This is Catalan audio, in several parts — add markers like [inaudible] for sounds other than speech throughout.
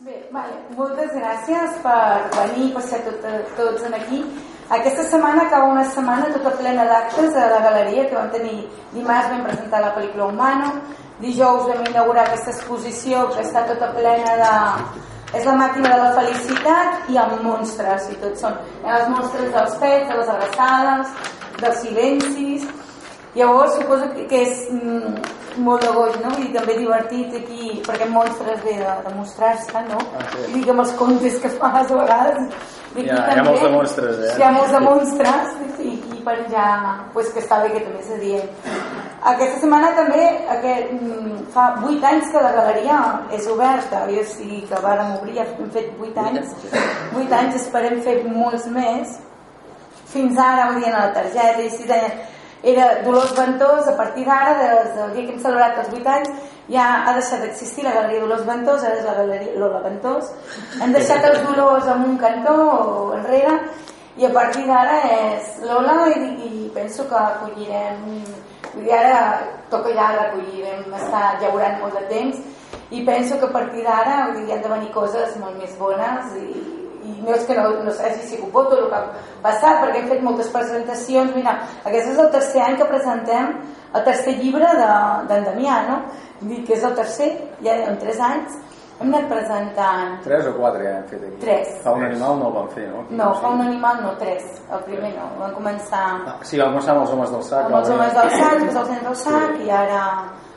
Bé, vale. moltes gràcies per venir, per ser tot, tots aquí. Aquesta setmana acaba una setmana tota plena d'actes a la galeria que vam tenir dimarts vam presentar la pel·lícula Humano, dijous vam inaugurar aquesta exposició que està tota plena de... és la màquina de la felicitat i amb monstres i tot són els monstres dels pets, de les abraçades dels silencis llavors suposo que, que és mm, molt de goig, no? I també divertit aquí, perquè monstres ve de, de mostrar-se, no? Ah, sí. I digue'm els contes que fas a vegades. I ja, també, hi ha molts de monstres, eh? Hi ha molts de monstres, i, i per ja, pues, que està bé que també s'adient. Aquesta setmana també, aquest, mm, fa 8 anys que la galeria és oberta, o sigui que vàrem obrir, ja hem fet 8 anys, 8 anys, esperem fer molts més, fins ara, ho dient a la targeta, i si deien, era Dolors Ventós, a partir d'ara, des del dia que hem celebrat els 8 anys, ja ha deixat d'existir la Galeria Dolors Ventós, ara és la Galeria Lola Ventós. Hem deixat els Dolors en un cantó o enrere, i a partir d'ara és Lola i, i penso que acollirem vull dir, ara toca ja recollir vam estar llaurant molt de temps i penso que a partir d'ara han de venir coses molt més bones i, i no és que no, no hagi sigut bo tot el que ha passat perquè hem fet moltes presentacions mira, aquest és el tercer any que presentem el tercer llibre d'en Damià no? Dic que és el tercer ja en tres anys hem anat presentant tres o quatre ja hem fet aquí tres fa un animal no el vam fer no? no, fa un animal no, tres el primer no, vam començar ah, sí, vam començar amb els homes del sac amb els homes del sac, després els nens del sac sí. i ara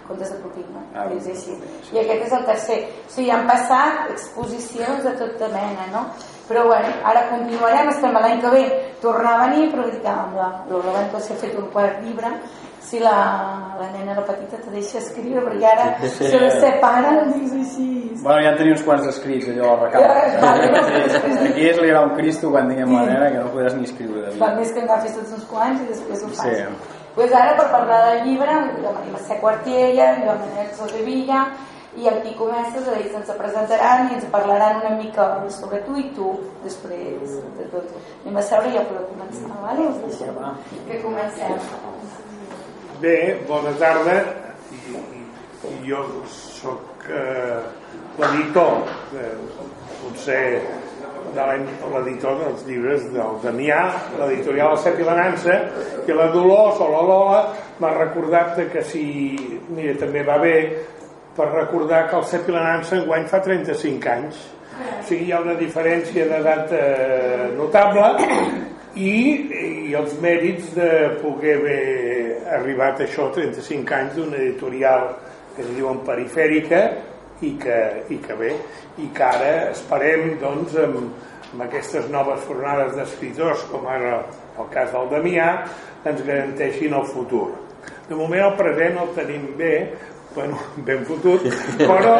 contes de no? Ah, és així. I aquest és el tercer. O sigui, han passat exposicions de tota mena, no? Però bueno, ara continuarem, estem l'any que ve tornar a venir, però dic, amb la, la que s'ha fet un quart llibre, si la, la nena, la petita, te deixa escriure, perquè ara sí. separa, dius així. Bueno, ja en tenia uns quants escrits, allò a la recàmera. Aquí és li un Cristo quan tinguem la nena, que no podràs ni escriure. Fa més que agafis tots uns quants i després ho fas. Sí. Pues ara, per parlar del llibre, la Maria Mercè Quartiella, la Maria Villa, i el Quico Mestres, a dir, ens presentaran i ens parlaran una mica sobre tu i tu després de tot. Anem a seure i ja podeu començar, vale? Us deixem que comencem. Bé, bona tarda. I, i jo sóc eh, l'editor, eh, potser de l'editor dels llibres del Damià, l'editorial La Set i la Nansa, que la Dolors o la Lola m'ha recordat que si, mira, també va bé per recordar que el Set i la Nansa enguany fa 35 anys. O sigui, hi ha una diferència d'edat eh, notable i, i els mèrits de poder haver arribat a això 35 anys d'una editorial que es diuen perifèrica i que, i que bé, i que ara esperem doncs amb, amb aquestes noves fornades d'escriptors com ara el cas del Damià ens garanteixin el futur de moment el present el tenim bé bueno, ben fotut, però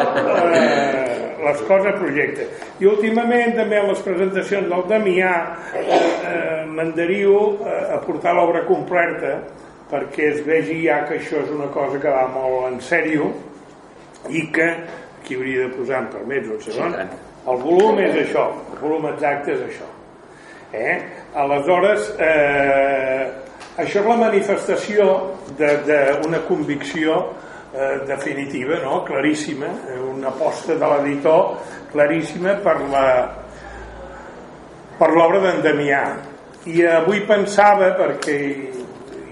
eh, les coses projecten. I últimament també a les presentacions del Damià eh, eh, m'enderiu eh, a portar l'obra completa perquè es vegi ja que això és una cosa que va molt en sèrio i que aquí hauria de posar en permets un segon el volum és això el volum exacte és això eh? aleshores eh, això és la manifestació d'una convicció eh, definitiva, no? claríssima, eh, una aposta de l'editor claríssima per la per l'obra d'en Damià. I avui pensava perquè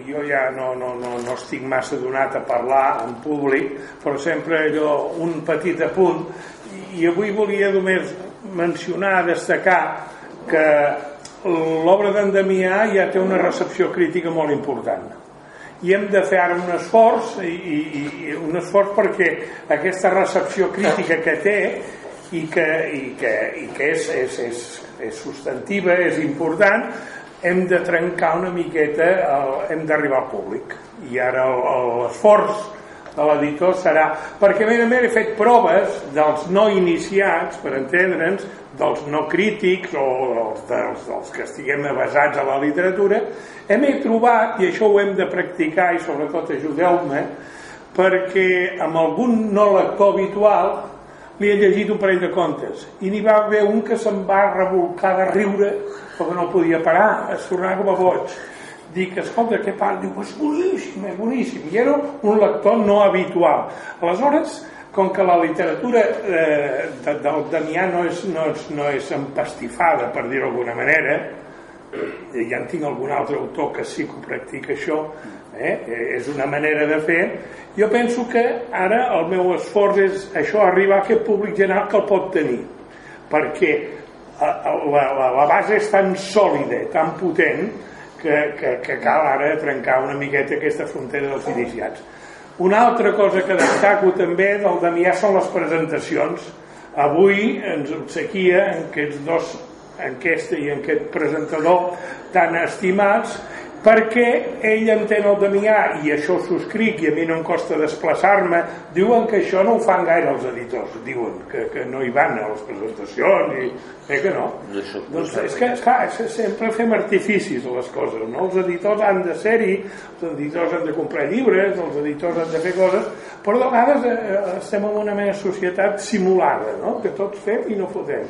jo ja no, no, no, no estic massa donat a parlar en públic però sempre allò, un petit apunt i avui volia només mencionar, destacar que l'obra d'en Damià ja té una recepció crítica molt important i hem de fer ara un esforç i, i, i un esforç perquè aquesta recepció crítica que té i que, i que, i que és, és, és, és substantiva, és important hem de trencar una miqueta el, hem d'arribar al públic. I ara l'esforç de l'editor serà perquè a més a més he fet proves dels no iniciats per entendre'ns dels no crítics o dels, dels, dels que estiguem basats a la literatura hem trobat, i això ho hem de practicar i sobretot ajudeu-me perquè amb algun no lector habitual li he llegit un parell de contes i n'hi va haver un que se'n va revolcar de riure perquè no podia parar, es tornava com a boig dic, escolta, què parla? Diu, és boníssim, és boníssim. I era un lector no habitual. Aleshores, com que la literatura eh, de, del Damià no és, no, és, no és empastifada, per dir-ho d'alguna manera, eh, ja en tinc algun altre autor que sí que ho practica això, eh? és una manera de fer, jo penso que ara el meu esforç és això, arribar a aquest públic general que el pot tenir, perquè eh, la, la, la base és tan sòlida, tan potent, que, que, que cal ara trencar una miqueta aquesta frontera dels iniciats una altra cosa que destaco també del Damià són les presentacions. Avui ens obsequia en aquests dos enquesta i en aquest presentador tan estimats perquè ell entén el Damià i això ho subscric i a mi no em costa desplaçar-me diuen que això no ho fan gaire els editors diuen que, que no hi van a les presentacions i eh que no doncs és que clar, sempre fem artificis de les coses no? els editors han de ser-hi els editors han de comprar llibres els editors han de fer coses però de vegades eh, estem en una mena societat simulada no? que tots fem i no fotem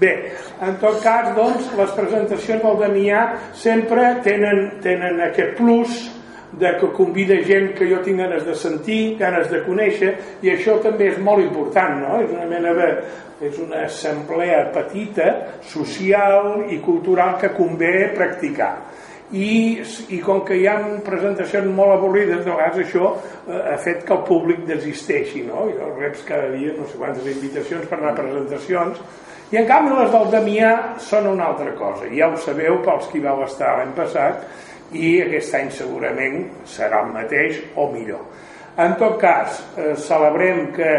Bé, en tot cas, doncs, les presentacions del Damià sempre tenen, tenen aquest plus de que convida gent que jo tinc ganes de sentir, ganes de conèixer, i això també és molt important, no? És una mena de... és una assemblea petita, social i cultural que convé practicar. I, i com que hi ha presentacions molt avorrides, de vegades això eh, ha fet que el públic desisteixi, no? Jo reps cada dia no sé quantes invitacions per anar a presentacions, i en canvi les del Damià són una altra cosa. Ja ho sabeu pels qui vau estar l'any passat i aquest any segurament serà el mateix o millor. En tot cas, eh, celebrem que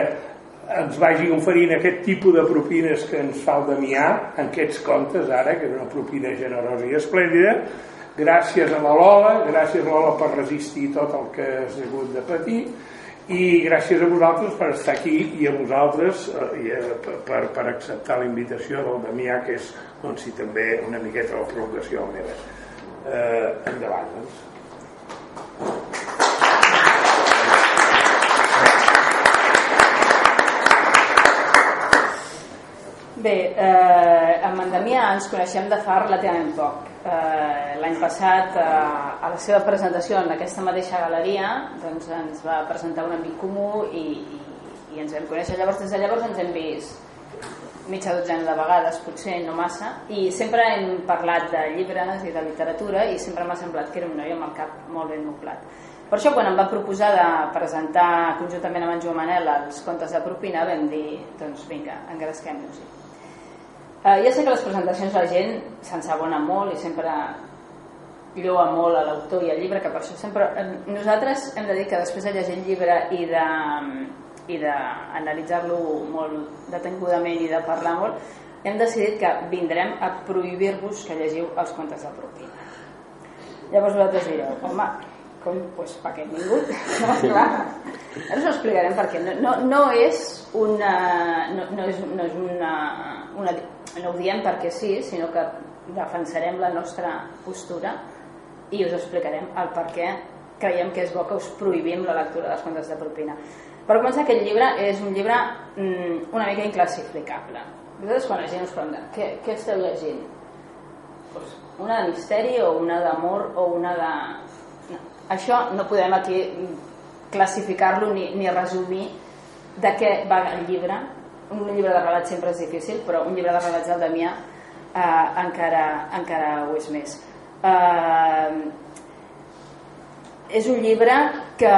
ens vagi oferint aquest tipus de propines que ens fa el Damià en aquests contes ara, que és una propina generosa i esplèndida. Gràcies a la Lola, gràcies Lola per resistir tot el que has hagut de patir i gràcies a vosaltres per estar aquí i a vosaltres eh, i, eh, per, per acceptar la invitació del Damià que és doncs, sí, també una miqueta la provocació meva eh, endavant doncs. Bé, eh, amb en Damià ens coneixem de fa relativament poc. Eh, l'any passat eh, a la seva presentació en aquesta mateixa galeria doncs ens va presentar un amic comú i, i, i ens vam conèixer. Llavors des de llavors ens hem vist mitja dotzena de vegades, potser no massa i sempre hem parlat de llibres i de literatura i sempre m'ha semblat que era un noi amb el cap molt ben moblat per això quan em va proposar de presentar conjuntament amb en Joan Manel els contes de propina vam dir, doncs vinga, engresquem-nos-hi. Eh, ja sé que les presentacions la gent s'ensabona molt i sempre lloa molt a l'autor i al llibre, que per això sempre... Nosaltres hem de dir que després de llegir el llibre i de i d'analitzar-lo molt detingudament i de parlar molt, hem decidit que vindrem a prohibir-vos que llegiu els contes de propina. Llavors vosaltres direu, home, com, pues, per què hem vingut? [laughs] No, clar. Ara us ho explicarem perquè no, no, no és una... No, no és, no és una, una no ho diem perquè sí, sinó que defensarem la nostra postura i us explicarem el per què creiem que és bo que us prohibim la lectura dels contes de propina. Per començar, aquest llibre és un llibre mm, una mica inclassificable. Vosaltres quan la gent us pregunta què, què esteu llegint? Pues una de misteri o una d'amor o una de... No. Això no podem aquí classificar-lo ni, ni resumir de què va el llibre un llibre de relats sempre és difícil, però un llibre de relats del Damià eh, encara, encara ho és més. Eh, és un llibre que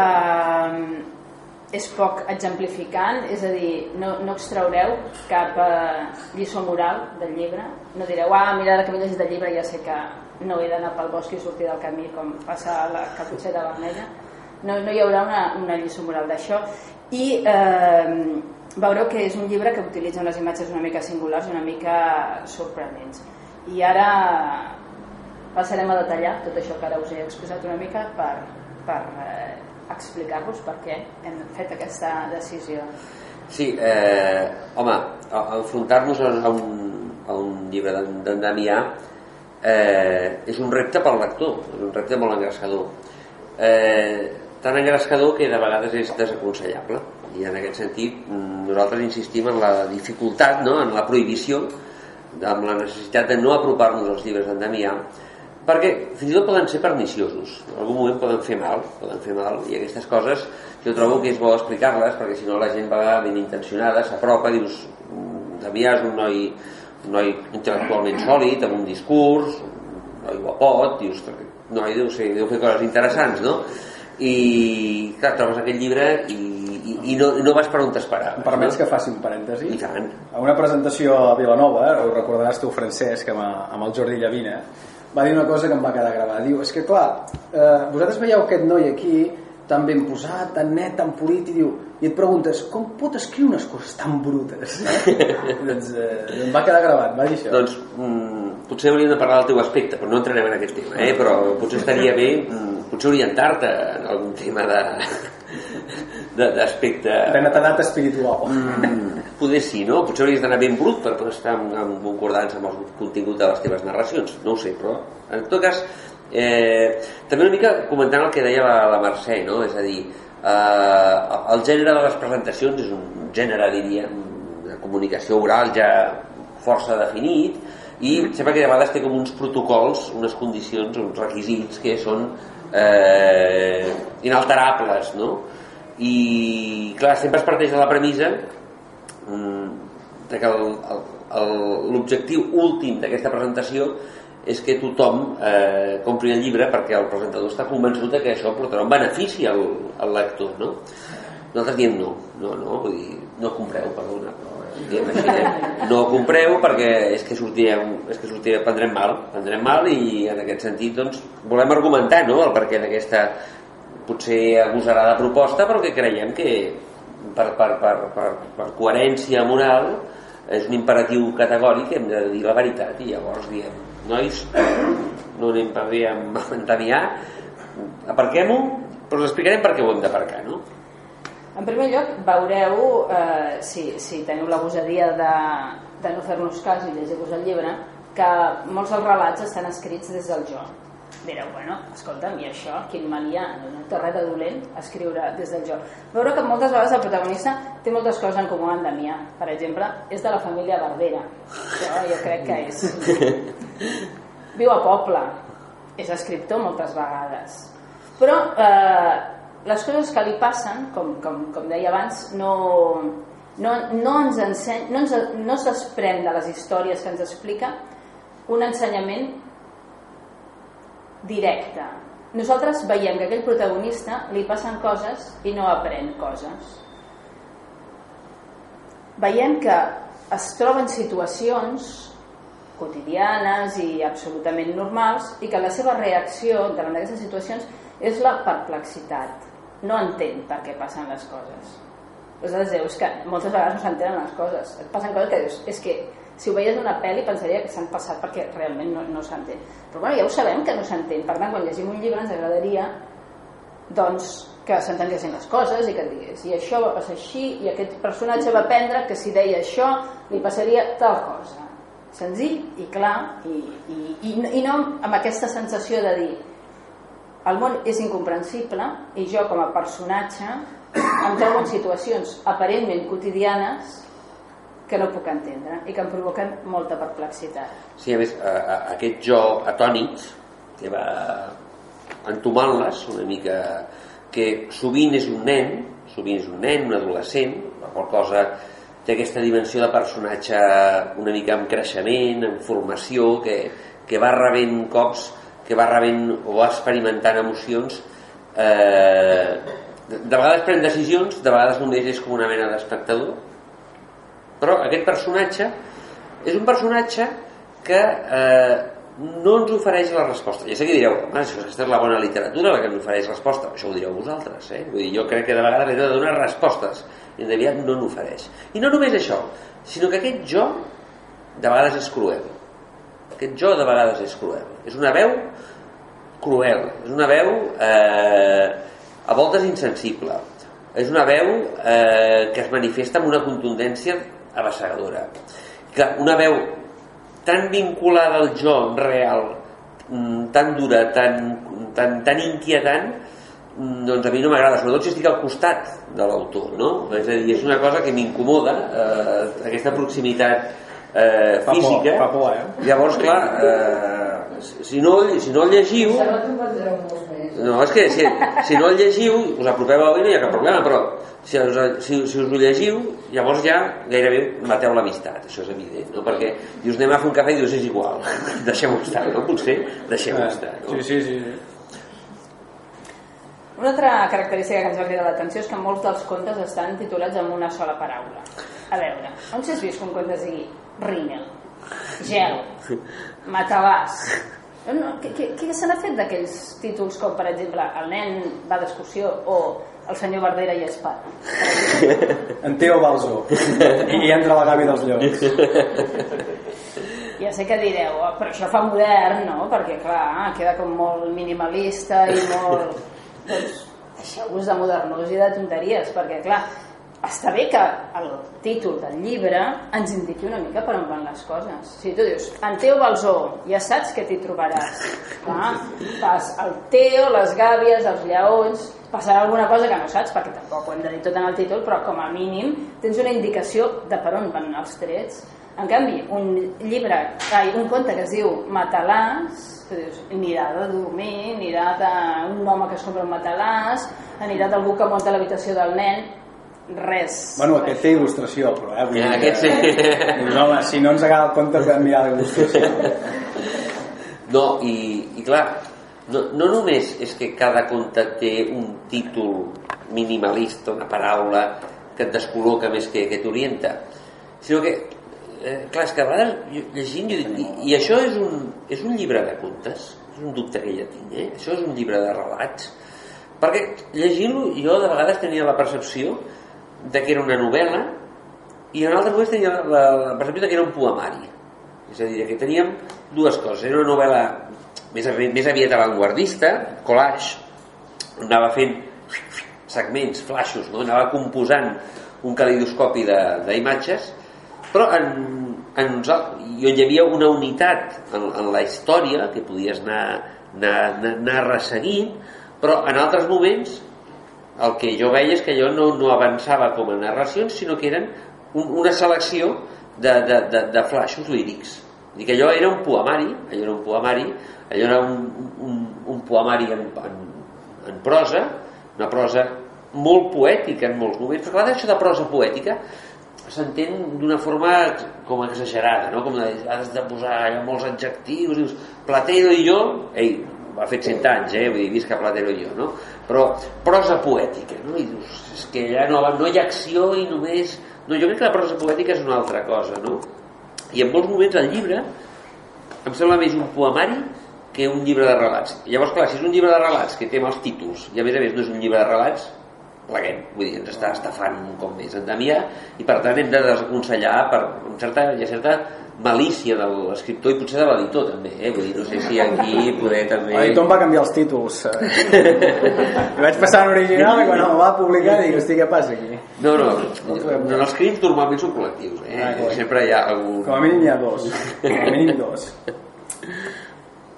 és poc exemplificant, és a dir, no, no extraureu cap eh, lliçó moral del llibre, no direu, ah, mira, que m'he llegit el llibre ja sé que no he d'anar pel bosc i sortir del camí com passa a la caputxeta vermella, no, no hi haurà una, una lliçó moral d'això. I eh, veureu que és un llibre que utilitza unes imatges una mica singulars i una mica sorprenents. I ara passarem a detallar tot això que ara us he exposat una mica per, per eh, explicar-vos per què hem fet aquesta decisió. Sí, eh, home, enfrontar-nos a, un, a un llibre d'en Damià eh, és un repte pel lector, és un repte molt engrescador. Eh, tan engrescador que de vegades és desaconsellable i en aquest sentit mm, nosaltres insistim en la dificultat, no? en la prohibició amb la necessitat de no apropar-nos als llibres d'en Damià perquè fins i tot poden ser perniciosos en algun moment poden fer mal poden fer mal i aquestes coses jo trobo que és bo explicar-les perquè si no la gent va ben intencionada s'apropa dius mm, Damià és un noi, un noi intel·lectualment sòlid amb un discurs un noi guapot dius, noi deu, ser, deu fer coses interessants no? i clar, trobes aquest llibre i, i, i no, no vas per on t'esperar em permets que faci un parèntesi? I tant. a una presentació a Vilanova ho recordaràs tu Francesc amb, amb el Jordi Llavina va dir una cosa que em va quedar gravada. Diu, és que clar, eh, vosaltres veieu aquest noi aquí tan ben posat, tan net, tan polit, i diu, i et preguntes, com pot escriure unes coses tan brutes? [laughs] Doncs eh, em va quedar gravat, va dir això. Doncs mm, potser hauríem de parlar del teu aspecte, però no entrarem en aquest tema, eh? però potser estaria bé, mm, potser orientar-te en algun tema de d'aspecte... De netedat espiritual. Mm, poder sí, no? Potser hauries d'anar ben brut per poder estar en, en concordança amb el contingut de les teves narracions, no ho sé, però en tot cas eh, també una mica comentant el que deia la, la Mercè, no? És a dir, eh, el gènere de les presentacions és un gènere, diríem, de comunicació oral ja força definit i sembla que a vegades té com uns protocols, unes condicions, uns requisits que són eh, inalterables, no? I clar, sempre es parteix de la premissa mm, de que l'objectiu últim d'aquesta presentació és que tothom eh, compri el llibre perquè el presentador està convençut que això portarà un benefici al, al lector no? nosaltres diem no no, no, vull dir, no compreu perdona diem així, eh? no compreu perquè és que sortirem, és que sortirem prendrem mal prendrem mal i en aquest sentit doncs, volem argumentar no? el perquè d'aquesta potser agosarà de proposta però que creiem que per, per, per, per, per coherència moral és un imperatiu categòric que hem de dir la veritat i llavors diem nois, no anem per dir amb Damià aparquem-ho però us explicarem per què ho hem d'aparcar no? En primer lloc, veureu, eh, si, si teniu la gosadia de, de no fer-nos cas i llegir-vos el llibre, que molts dels relats estan escrits des del jo direu, bueno, escolta'm, i això, quin mal hi ha? No té res de dolent escriure des del jo. Veure que moltes vegades el protagonista té moltes coses en comú amb Damià. Per exemple, és de la família Barbera. Això jo crec que és... [laughs] Viu a poble. És escriptor moltes vegades. Però eh, les coses que li passen, com, com, com deia abans, no, no, no ens enseny, no, ens, no es desprèn de les històries que ens explica un ensenyament directe. Nosaltres veiem que aquell protagonista li passen coses i no aprèn coses. Veiem que es troben situacions quotidianes i absolutament normals i que la seva reacció davant d'aquestes situacions és la perplexitat. No entén per què passen les coses. Vosaltres dius que moltes vegades no s'entenen les coses. Et passen coses que dius, és que si ho veies d'una pel·li pensaria que s'han passat perquè realment no, no s'entén. Però bueno, ja ho sabem que no s'entén. Per tant quan llegim un llibre ens agradaria doncs que s'entenguessin les coses i que digués i això va passar així i aquest personatge va aprendre que si deia això li passaria tal cosa. Senzill i clar i, i, i, i no amb aquesta sensació de dir el món és incomprensible i jo com a personatge em trobo en situacions aparentment quotidianes que no puc entendre i que em provoquen molta perplexitat. Sí, a més, a, a, aquest jo atònit que va entomant-les una mica que sovint és un nen sovint és un nen, un adolescent la qual cosa té aquesta dimensió de personatge una mica amb creixement, amb formació que, que va rebent cops que va rebent o va experimentant emocions eh, de, de vegades pren decisions de vegades només és com una mena d'espectador però aquest personatge és un personatge que eh, no ens ofereix la resposta. Ja sé que direu, això, aquesta és la bona literatura la que ens ofereix resposta. Això ho direu vosaltres. Eh? Vull dir, jo crec que de vegades he de donar respostes i en realitat no n'ofereix. I no només això, sinó que aquest jo de vegades és cruel. Aquest jo de vegades és cruel. És una veu cruel. És una veu eh, a voltes insensible. És una veu eh, que es manifesta amb una contundència avassegadora. Que una veu tan vinculada al jo real, mm, tan dura, tan, tan, tan inquietant, mm, doncs a mi no m'agrada, sobretot si estic al costat de l'autor, no? És a dir, és una cosa que m'incomoda, eh, aquesta proximitat eh, física. Fa por, fa por, eh? Llavors, clar, eh, si no, si no el llegiu... No, és que si, si no el llegiu, us apropeu a l'oïda i no hi ha cap problema, però si us, si, si us ho llegiu, llavors ja gairebé mateu l'amistat, això és evident, no? Perquè dius anem a fer un cafè i dius és igual, [laughs] deixem-ho estar, no? Potser deixem-ho estar. No? Sí, sí, sí. Una altra característica que ens va cridar l'atenció és que molts dels contes estan titulats amb una sola paraula. A veure, on s'has vist que un conte es digui rímel, gel, matalàs? No, què què, se n'ha fet d'aquells títols com, per exemple, El nen va d'excursió o El senyor Verdera i Espada? [laughs] En Teo Balzó. I, I entra la Gavi dels Llocs. Ja sé que direu, oh, però això fa modern, no? Perquè, clar, queda com molt minimalista i molt... doncs deixeu-vos de modernos i de tonteries, perquè, clar, està bé que el títol del llibre ens indiqui una mica per on van les coses. Si tu dius, en Teo Balzó, ja saps que t'hi trobaràs. Clar, fas el Teo, les gàbies, els lleons, passarà alguna cosa que no saps, perquè tampoc ho hem de dir tot en el títol, però com a mínim tens una indicació de per on van els trets. En canvi, un llibre, ai, un conte que es diu Matalàs, que dius, anirà de dormir, anirà d'un home que es compra un matalàs, anirà d'algú que munta l'habitació del nen, res. Bueno, aquest té il·lustració, però eh? Vull Ja, dir aquest que- sí. Dius, home, si no ens agrada el conte, podem mirar la il·lustració. No, i, i clar, no, no només és que cada conte té un títol minimalista, una paraula que et descol·loca més que, que t'orienta, sinó que, eh, clar, és que a vegades jo, llegint, jo dic, i, i això és un, és un llibre de contes, és un dubte que ja tinc, eh? això és un llibre de relats, perquè llegint-lo jo de vegades tenia la percepció de que era una novel·la i en altres moments tenia la, la percepció que era un poemari és a dir, que teníem dues coses era una novel·la més, més aviat avantguardista collage anava fent segments, flaixos no? anava composant un calidoscopi d'imatges però en, en, i on hi havia una unitat en, en la història que podies anar, anar, anar resseguint però en altres moments el que jo veia és que allò no, no avançava com a narracions sinó que eren un, una selecció de, de, de, de flaixos lírics dir que allò era un poemari allò era un poemari allò era un, un, un poemari en, en, en prosa una prosa molt poètica en molts moments però clar, això de prosa poètica s'entén d'una forma com exagerada no? com de, has de posar allò molts adjectius dius, Platero i jo ei, ha fet 100 anys, eh? vull dir, visca Platero i jo no? però prosa poètica no? i dius, és que ja no, no hi ha acció i només no, jo crec que la prosa poètica és una altra cosa no? i en molts moments el llibre em sembla més un poemari que un llibre de relats. Llavors, clar, si és un llibre de relats que té mals títols i a més a més no és un llibre de relats, pleguem, vull dir, ens està estafant un cop més en Damià i per tant hem de desaconsellar per una certa, hi ha certa malícia de l'escriptor i potser de l'editor també, eh? vull dir, no sé si aquí poder també... L'editor em va canviar els títols. I [laughs] vaig passar en original i quan el va publicar dic, hosti, què passa aquí? No, no, no, els crims normalment són col·lectius, eh? Ah, sempre hi ha algun... Com a mínim hi ha dos. Com a mínim dos. [laughs]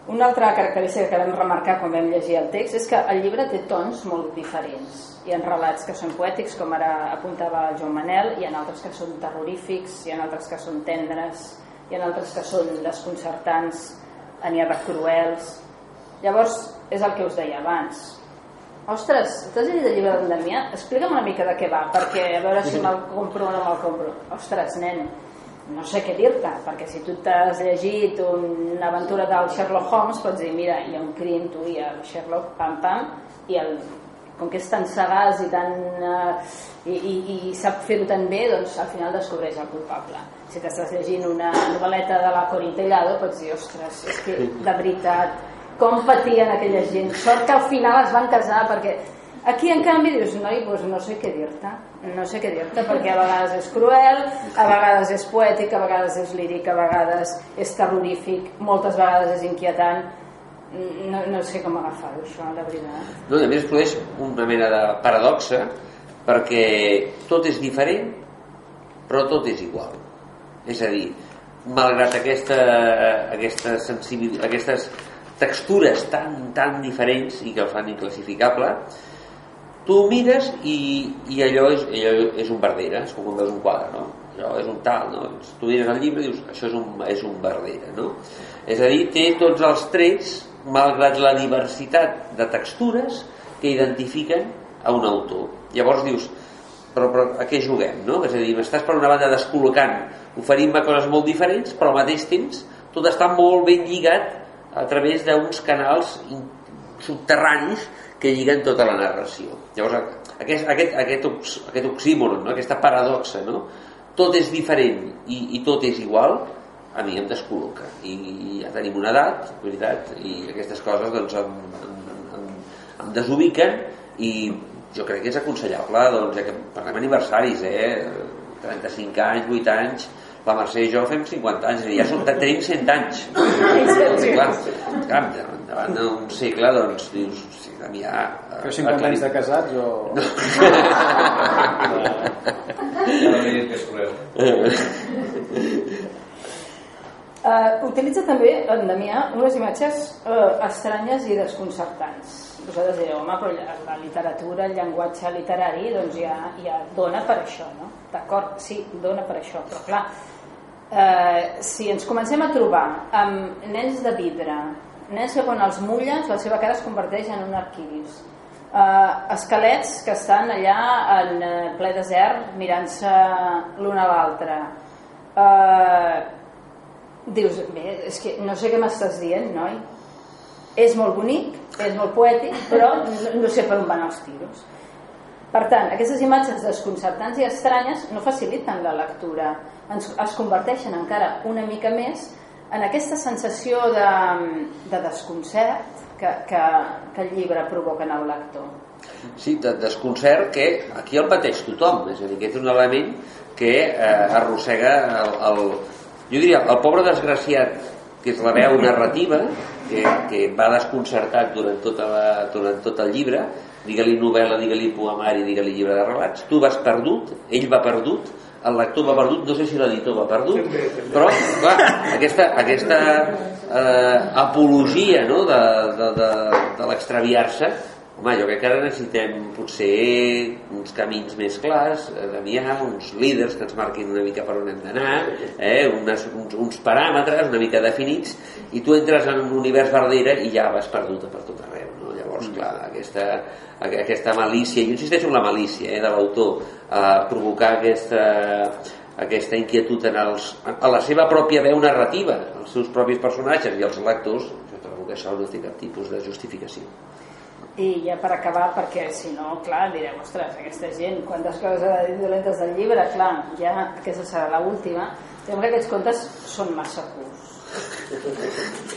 Una altra característica que vam remarcar quan vam llegir el text és que el llibre té tons molt diferents. Hi ha relats que són poètics, com ara apuntava el Joan Manel, hi ha altres que són terrorífics, hi ha altres que són tendres, hi ha altres que són desconcertants, n'hi ha de cruels. Llavors, és el que us deia abans. Ostres, t'has llegit el llibre d'en Damià? Explica'm una mica de què va, perquè a veure si [laughs] me'l compro o no me'l compro. Ostres, nen, no sé què dir-te, perquè si tu t'has llegit una aventura del Sherlock Holmes, pots dir, mira, hi ha un crim, tu i el Sherlock, pam, pam, i el, com que és tan sagaç i tan uh, i, i, i sap fer-ho tan bé, doncs al final descobreix el culpable. Si t'estàs llegint una novel·leta de la Corintellado, pots dir, ostres, és que de veritat, com patien aquella gent. Sort que al final es van casar, perquè aquí en canvi dius, noi, doncs no sé què dir-te, no sé què dir-te, perquè a vegades és cruel, a vegades és poètic, a vegades és líric, a vegades és terrorífic, moltes vegades és inquietant, no, no sé com agafar-ho això, la veritat. No, a més produeix una mena de paradoxa perquè tot és diferent però tot és igual. És a dir, malgrat aquesta, aquesta sensibil... aquestes textures tan, tan diferents i que el fan inclassificable tu mires i, i allò, és, allò és un verdera és com quan veus un quadre no? allò és un tal, no? Doncs tu mires el llibre i dius, això és un, és un verdera, no? És a dir, té tots els trets, malgrat la diversitat de textures que identifiquen a un autor. Llavors dius, però, però a què juguem, no? És a dir, m'estàs per una banda descol·locant, oferint-me coses molt diferents, però al mateix temps tot està molt ben lligat a través d'uns canals subterranis que lliguen tota la narració. Llavors, aquest, aquest, aquest, ox, aquest oxímoron, no? aquesta paradoxa, no? tot és diferent i, i tot és igual, a mi em descol·loca. I, i ja tenim una edat, veritat, i aquestes coses doncs, em, em, em, em desubiquen i jo crec que és aconsellable, doncs, ja que parlem aniversaris, eh? 35 anys, 8 anys, la Mercè i jo fem 50 anys, ja som, tenim 100 anys. Sí, clar, clar, davant d'un segle, doncs, dius, sí, Damià... Feu 50 anys de casats o... No. Uh, utilitza també, en Damià, unes imatges uh, estranyes i desconcertants. Vosaltres direu, home, però la, la literatura, el llenguatge literari, doncs ja, ja dona per això, no? D'acord, sí, dona per això, però clar, eh, si ens comencem a trobar amb nens de vidre, que quan els mulles la seva cara es converteix en un arquivis, eh, esquelets que estan allà en eh, ple desert mirant-se l'un a l'altre, eh, dius, bé, és que no sé què m'estàs dient, noi? És molt bonic, és molt poètic, però no sé per on van els tiros. Per tant, aquestes imatges desconcertants i estranyes no faciliten la lectura, ens, es converteixen encara una mica més en aquesta sensació de, de desconcert que, que, que el llibre provoca en el lector. Sí, de desconcert que aquí el pateix tothom, és a dir, que és un element que eh, arrossega el, el, jo diria, el pobre desgraciat que és la veu narrativa que, que va desconcertat durant, tota la, durant tot el llibre digue-li novel·la, digue-li poemari digue-li llibre de relats, tu vas perdut ell va perdut, el lector va perdut no sé si l'editor va perdut però clar, aquesta, aquesta eh, apologia no, de, de, de, de l'extraviar-se Home, jo crec que ara necessitem potser uns camins més clars, eh, Damià, uns líders que ens marquin una mica per on hem d'anar, eh, unes, uns, uns paràmetres una mica definits, i tu entres en un univers verdera i ja vas perduta per tot arreu. Llavors, clar, aquesta, aquesta malícia, jo insisteixo en la malícia eh, de l'autor, eh, provocar aquesta, aquesta inquietud en, els, en la seva pròpia veu narrativa, els seus propis personatges i els lectors, jo trobo que això no té cap tipus de justificació. I ja per acabar, perquè si no, clar, direu, ostres, aquesta gent, quantes coses ha dit dolentes del llibre, clar, ja aquesta serà l'última, Sembla que aquests contes són massa curts.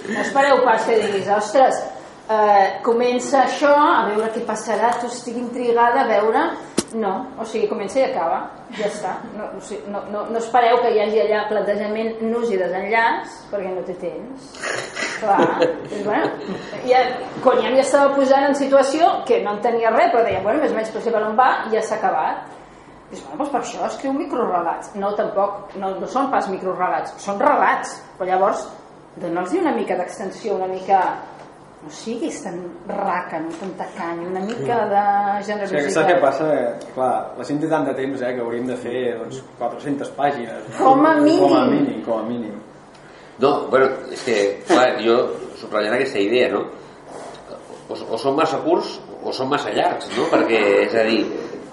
No espereu pas que diguis, ostres, eh, comença això, a veure què passarà, tu estic intrigada a veure... No, o sigui, comença i acaba, ja està. No, o sigui, no, no, no espereu que hi hagi allà plantejament nus i desenllaç, perquè no té temps. Clar, doncs, bueno, ja, quan ja estava posant en situació que no en tenia res, però deia, bueno, més o menys possible on va, ja s'ha acabat. Dius, bueno, doncs per això escriu microrelats. No, tampoc, no, no són pas microrelats, són relats. Però llavors, dona'ls una mica d'extensió, una mica no siguis tan raca, no tan tacany, una mica de generositat. Sí, saps què passa? Clar, la gent té tant de temps eh, que hauríem de fer doncs, 400 pàgines. Com a mínim. Com a mínim, com a mínim. No, bueno, és que, clar, jo subratllant aquesta idea, no? O, o són massa curts o són massa llargs, no? Perquè, és a dir,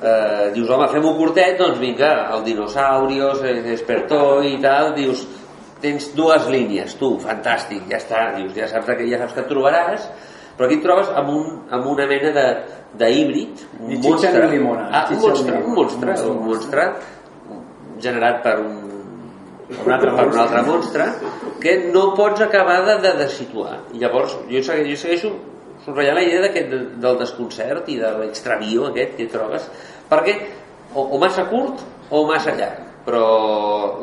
eh, dius, home, fem-ho curtet, doncs vinga, el dinosaurios, el despertó i tal, dius, tens dues línies, tu, fantàstic, ja està, dius, ja saps que ja saps que et trobaràs, però aquí et trobes amb, un, amb una mena de, de híbrid, un Ni monstre, xitxa ni limona. ah, un monstre, un monstre, un monstre generat per un, Un altre per un monstre. altre monstre que no pots acabar de, de, de situar. I llavors jo segueixo, jo segueixo subratllant la idea d'aquest, de, del desconcert i de l'extravió aquest que trobes, perquè o, o massa curt o massa llarg, però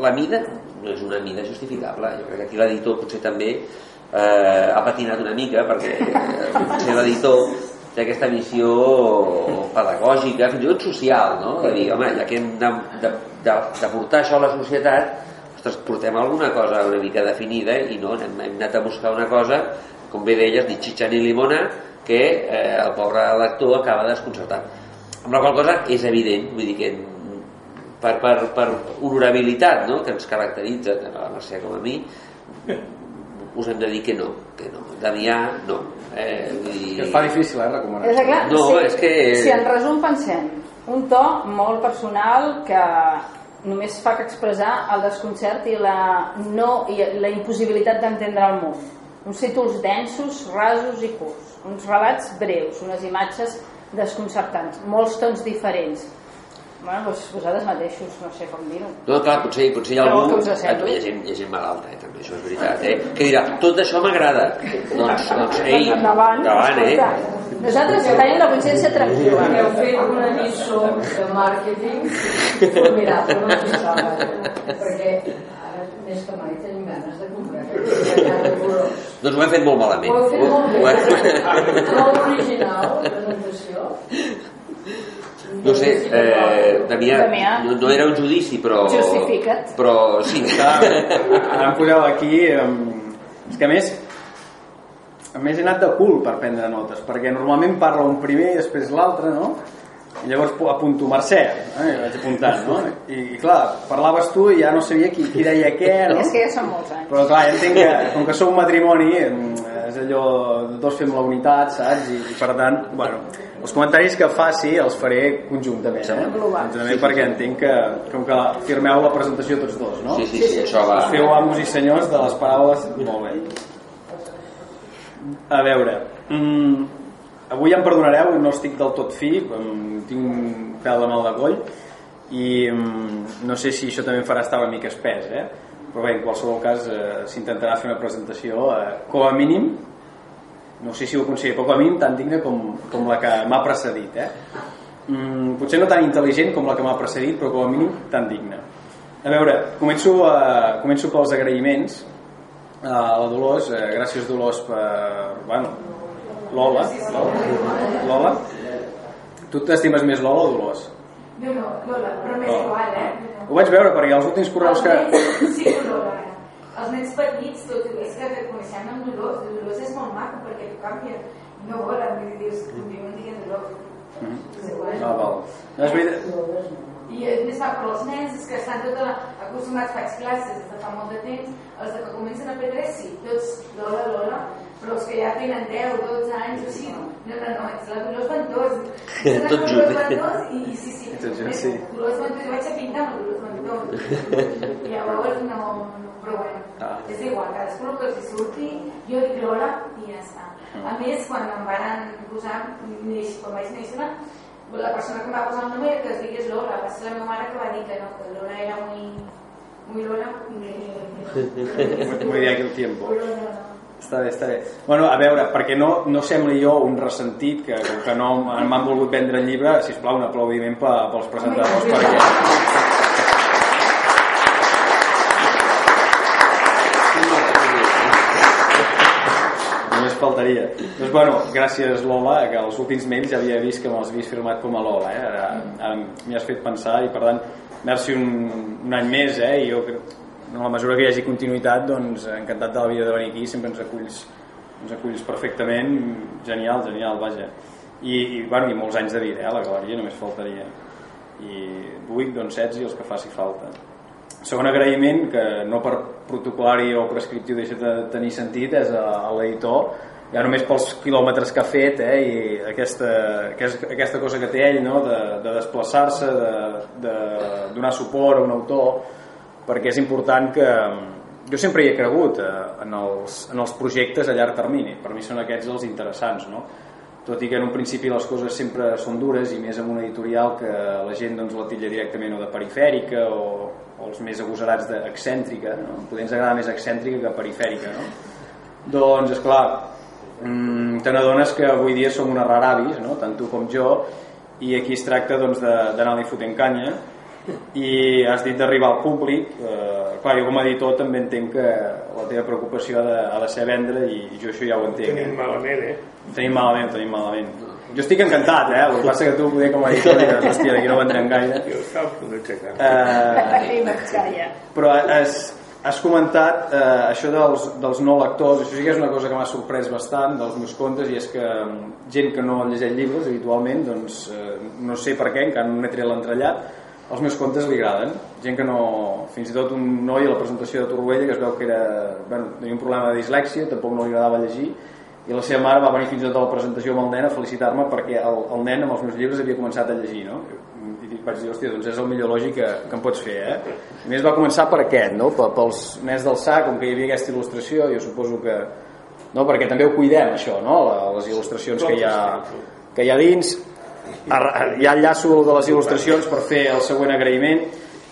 la mida no és una mida justificable. Jo crec que aquí l'editor potser també eh, ha patinat una mica perquè eh, potser l'editor té aquesta visió pedagògica, fins i tot social, no? de dir, home, ja que hem de, de, de, de portar això a la societat, ostres, portem alguna cosa una mica definida i no, hem, hem anat a buscar una cosa, com bé deies, ni xitxa ni limona, que eh, el pobre lector acaba desconcertant. Amb la qual cosa és evident, vull dir que per, per, per honorabilitat no? que ens caracteritza tant a la Mercè com a mi us hem de dir que no, que no. Damià, no. Eh, i... Que es fa difícil, eh, recomanar. És clar, No, si, és que- si en resum pensem un to molt personal que només fa que expressar el desconcert i la, no, i la impossibilitat d'entendre el món uns títols densos, rasos i curts uns relats breus, unes imatges desconcertants, molts tons diferents bueno, doncs vosaltres mateixos no sé com dir-ho No, clar, potser, potser hi ha algú... Ah, hi, ha gent, hi ha gent malalta, eh, també, això és veritat, eh? Que dirà, tot això m'agrada. Doncs, doncs, ei, Doncs endavant, endavant, eh? nosaltres tenim la consciència tranquil·la Heu fet una lliçó de màrqueting formidable, no pensava, perquè ara més que mai tenim ganes de comprar. Doncs ho hem fet molt malament. Ho heu fet molt Ho- ho bé, hem- molt original, la presentació. No sé, eh, Damià, Damià. no, no era un judici, però... Justifica't. Però sí, Ara em poseu aquí... Um, és que a més, a més he anat de cul per prendre notes, perquè normalment parla un primer i després l'altre, no? I llavors pu- apunto Mercè, eh? i vaig apuntant, no? I, I clar, parlaves tu i ja no sabia qui, qui deia què, [laughs] no? és que ja són molts anys Però clar, ja entenc que, com que sou un matrimoni, és allò, dos fem la unitat, saps? I, i per tant, bueno, els comentaris que faci els faré conjuntament, eh? Conjuntament perquè entenc que, com que firmeu la presentació tots dos, no? sí, sí, sí, això va... Us feu amos i senyors de les paraules molt bé. A veure, mm, avui em perdonareu, no estic del tot fi, tinc un pèl de mal de coll i mm, no sé si això també em farà estar una mica espès, eh? però bé, en qualsevol cas eh, s'intentarà fer una presentació eh, com a mínim no sé si ho aconseguiré, però com a mínim tan digna com, com la que m'ha precedit eh? mm, potser no tan intel·ligent com la que m'ha precedit però com a mínim tan digna a veure, començo, eh, començo pels agraïments a la Dolors, eh, gràcies Dolors per, bueno, Lola Lola tu t'estimes més Lola o Dolors? No, no, Lola, però m'és Oh. igual, eh? ho vaig veure perquè els últims correus que sí, Lola. Els nens petits, tot, és que et coneixem amb Dolors. Dolors és molt maco perquè tu canvia. No volen, dir, dius, continuen dient Dolors. És igual. ah, val. no, és veritat, I és més maco, els nens és que estan tot la, acostumats, faig classes des de fa molt de temps, els que comencen a P3, sí, tots Lola, Lola, però els que ja tenen 10, 12 anys, o sigui, no, no, no, és la Dolors Ventós. Tot Dolors junt. Ventós i, i sí, sí. Tot Més, sí. Dolors Ventós, jo vaig a pintar amb Dolors Ventós. I llavors no, no [laughs] [laughs] però bueno, Ah. és igual, cadascú el que els surti, jo dic Lola i ja està. A més, quan em van posar, neix, quan vaig néixer, la persona que em va posar el nom era que es digués Lola, va ser la meva mare que va dir que no, que Lola era muy, muy Lola, muy [laughs] de aquí el tiempo. Està bé, està bé. Bueno, a veure, perquè no, no sembli jo un ressentit que, que no m'han volgut vendre el llibre, si plau un aplaudiment pe, pels presentadors perquè faltaria. Doncs bueno, gràcies Lola, que els últims mails ja havia vist que me'ls havies firmat com a Lola, eh? ara, ara m'hi has fet pensar i per tant, merci un, un any més, eh? i jo en la mesura que hi hagi continuïtat doncs encantat de la vida de venir aquí sempre ens aculls, ens aculls perfectament genial, genial, vaja i, i, bueno, i molts anys de vida eh, la galeria només faltaria i 8, doncs 16 i els que faci falta segon agraïment que no per protocolari o prescriptiu deixa de tenir sentit és a l'editor ja només pels quilòmetres que ha fet eh, i aquesta, aquesta, aquesta cosa que té ell no, de, de desplaçar-se de, de donar suport a un autor perquè és important que jo sempre hi he cregut eh, en, els, en els projectes a llarg termini per mi són aquests els interessants no? tot i que en un principi les coses sempre són dures i més en una editorial que la gent doncs, la tilla directament o de perifèrica o, o els més agosarats d'excèntrica no? poder ens agrada més excèntrica que perifèrica no? doncs és clar mm, te n'adones que avui dia som una raravis no? tant tu com jo i aquí es tracta doncs, de- d'anar-li fotent canya i has dit d'arribar al públic eh, clar, jo com a editor també entenc que la teva preocupació ha de, ha de ser vendre i jo això ja ho entenc Tenim eh? malament, eh? tenim malament, tenim malament jo estic encantat, eh? el que passa que tu poder com a editor diràs, hòstia, d'aquí no vendrem gaire Jo estava a punt d'aixecar. eh, però has, has comentat eh, això dels, dels no lectors això sí que és una cosa que m'ha sorprès bastant dels meus contes i és que mm, gent que no llegeix llibres habitualment doncs eh, no sé per què, encara no n'he tret l'entrellat els meus contes li agraden. Gent que no... Fins i tot un noi a la presentació de Torroella que es veu que era, bueno, tenia un problema de dislèxia, tampoc no li agradava llegir, i la seva mare va venir fins i tot a la presentació amb el nen a felicitar-me perquè el, el nen amb els meus llibres havia començat a llegir, no? I vaig dir, hòstia, doncs és el millor lògic que, que em pots fer, eh? A més va començar per aquest, no? Pel- Pels nens del sac, com que hi havia aquesta il·lustració, jo suposo que... No? Perquè també ho cuidem, això, no? Les il·lustracions que hi ha, que hi ha dins. Arra- Hi ha el llaço de les il·lustracions per fer el següent agraïment.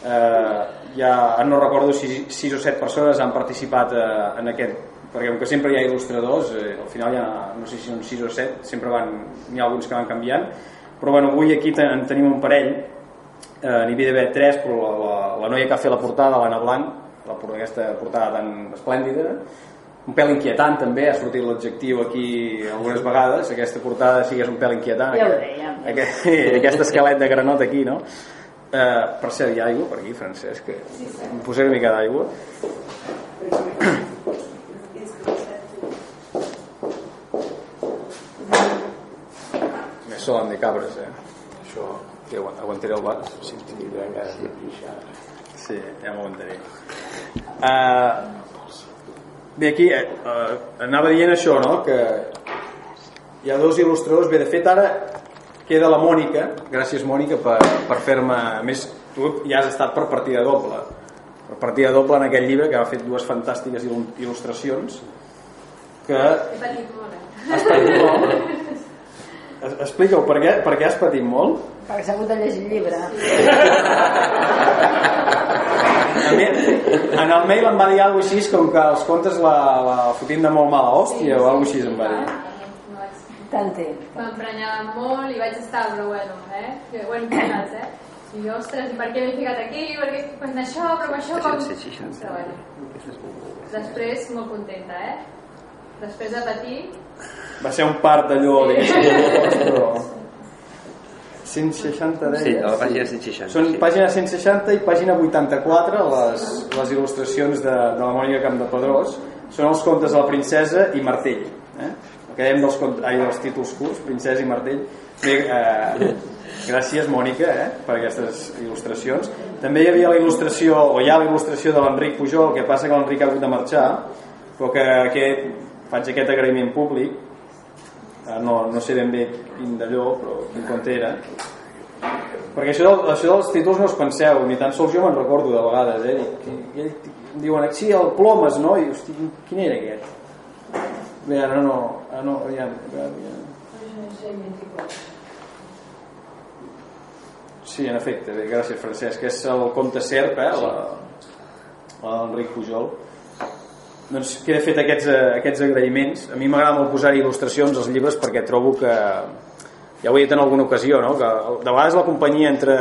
Eh, ja no recordo si 6 o 7 persones han participat eh, en aquest perquè com que sempre hi ha il·lustradors eh, al final ha, no sé si són 6 o 7 sempre van, n'hi ha alguns que van canviant però bueno, avui aquí ten, en tenim un parell eh, n'hi havia d'haver 3 però la, la, la noia que ha fet la portada l'Anna Blanc la, por- aquesta portada tan esplèndida un pèl inquietant també, ha sortit l'adjectiu aquí algunes vegades, aquesta portada sí que és un pèl inquietant Ja ho aquest- [laughs] aquest, aquest esquelet de granot aquí no? Eh, per cert, hi ha aigua per aquí, Francesc? Que em posaré una mica d'aigua. [coughs] Més solen de cabres, eh? Això, que agu- aguantaré el bat. Sí, sí ja m'aguantaré. Uh, bé, aquí uh, anava dient això, no?, que hi ha dos il·lustradors. Bé, de fet, ara queda la Mònica, gràcies Mònica per, per fer-me... Més, tu ja has estat per partida doble. Per partida doble en aquell llibre que ha fet dues fantàstiques il- il·lustracions que He patit molt, eh? has patit molt. Explica-ho, per què, per què has patit molt? Perquè s'ha hagut de llegir el llibre. Mi, en el mail em va dir alguna cosa així com que els contes la, la fotim de molt mala hòstia o alguna cosa així em va dir. Vaig- T'entenc. M'emprenyava molt i vaig estar, però bueno, eh? Que ho hem posat, eh? I jo, ostres, i per què m'he ficat aquí? Per què estic fent això? Però amb això com... Però bueno, després molt contenta, eh? Després de patir, Va ser un part d'allò diguéssim, però... 160 d'elles. Sí, a la pàgina 160. Són sí. pàgina 160 i pàgina 84 les, les il·lustracions de, de la Mònica Campdepadrós són els contes de la princesa i Martell eh? el que dèiem dels, cont- ai, dels títols curts princesa i Martell Bé, eh, gràcies Mònica eh, per aquestes il·lustracions també hi havia la il·lustració o hi ha la il·lustració de l'Enric Pujol que passa que l'Enric ha hagut de marxar però que aquest, faig aquest agraïment públic no, no sé ben bé quin d'allò però quin conte era perquè això, això dels títols no us penseu ni tan sols jo me'n recordo de vegades eh? I, i diuen sí, el plomes no? i hosti, quin era aquest? bé, ara no, ara no aviam, aviam. sí, en efecte, bé, gràcies Francesc és el conte serp eh? l'Enric Pujol doncs queda fet aquests, eh, aquests agraïments a mi m'agrada molt posar il·lustracions als llibres perquè trobo que ja ho he dit en alguna ocasió no? que de vegades la companyia entre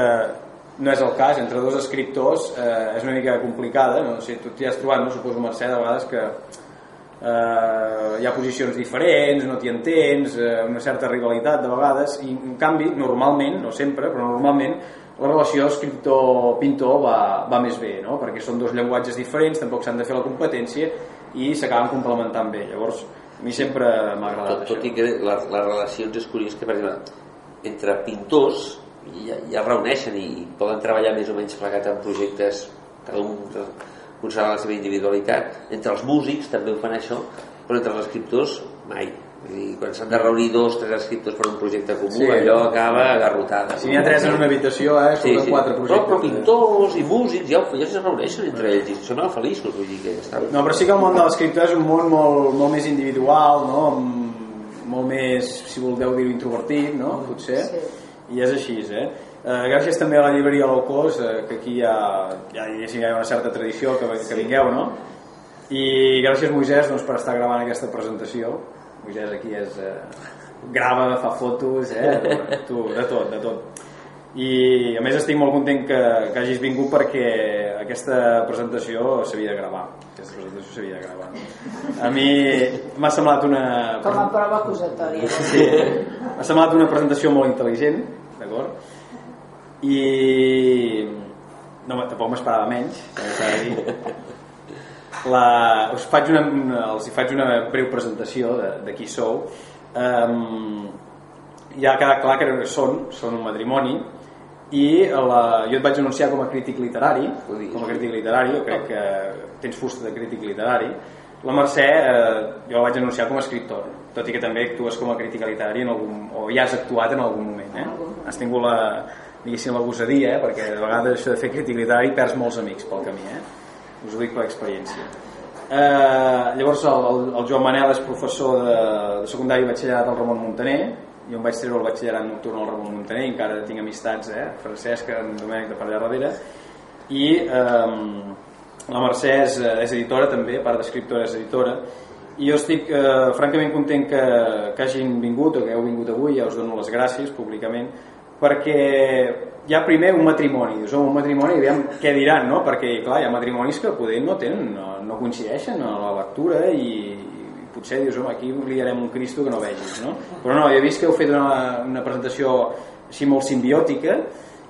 no és el cas, entre dos escriptors eh, és una mica complicada no? sigui, tu t'hi has trobat, no? suposo Mercè, de vegades que eh, hi ha posicions diferents, no t'hi entens eh, una certa rivalitat de vegades i en canvi, normalment, no sempre però normalment la relació escriptor-pintor va, va més bé no? perquè són dos llenguatges diferents tampoc s'han de fer la competència i s'acaben complementant bé. Llavors a mi sempre m'ha agradat tot, tot i que les, les relacions és curiós que per exemple, entre pintors ja, ja reuneixen i poden treballar més o menys plegats en projectes cada un conserva la seva individualitat entre els músics també ho fan això però entre els escriptors mai Dir, quan s'han de reunir dos, tres escriptors per un projecte comú Sí. allò acaba agarrotada si n'hi ha tres en una habitació eh, Sí, sí. quatre Però, projectes però pintors i músics ja, ja es reuneixen entre ells i són molt feliços vull dir que estan... No, però sí que el món de l'escriptor és un món molt, molt més individual, no? Molt més, si voleu dir-ho, introvertit, no? Potser. Sí. I és així, eh? eh gràcies també a la llibreria Low Cost, eh, que aquí hi ha, ja, diguéssim, hi ha una certa tradició que, que vingueu, no? I gràcies Moisès doncs, per estar gravant aquesta presentació. Moisès aquí és, eh, grava, fa fotos, eh? tu, de tot, de tot. I a més estic molt content que, que hagis vingut perquè aquesta presentació s'havia de gravar. Aquesta presentació s'havia de gravar. A mi m'ha semblat una... Com a prova acusatòria. Sí, m'ha semblat una presentació molt intel·ligent, d'acord? I no, tampoc m'esperava menys, dir. La, us faig una, els hi faig una breu presentació de, de qui sou. Um, ja ha quedat clar que són, són un matrimoni i la, jo et vaig anunciar com a crític literari com a crític literari, jo crec que tens fusta de crític literari la Mercè eh, jo la vaig anunciar com a escriptor tot i que també actues com a crítica literària en algun, o ja has actuat en algun moment eh? has tingut la, diguéssim, la gosadia eh? perquè de vegades això de fer crític literari perds molts amics pel camí eh? Us ho dic per experiència. Eh, llavors el, el, Joan Manel és professor de, de secundari i batxillerat al Ramon Muntaner jo em vaig treure el batxillerat nocturn al Ramon Muntaner i encara tinc amistats eh? Francesc, en Domènec de per allà darrere. I eh, la Mercè és, és editora també, part d'escriptora és editora. I jo estic eh, francament content que, que hagin vingut o que heu vingut avui, ja us dono les gràcies públicament perquè hi ha primer un matrimoni dius, un matrimoni, aviam què diran no? perquè clar, hi ha matrimonis que poder no tenen no, no coincideixen a la lectura i, i potser dius, home, aquí liarem un Cristo que no vegis no? però no, he vist que heu fet una, una presentació així molt simbiòtica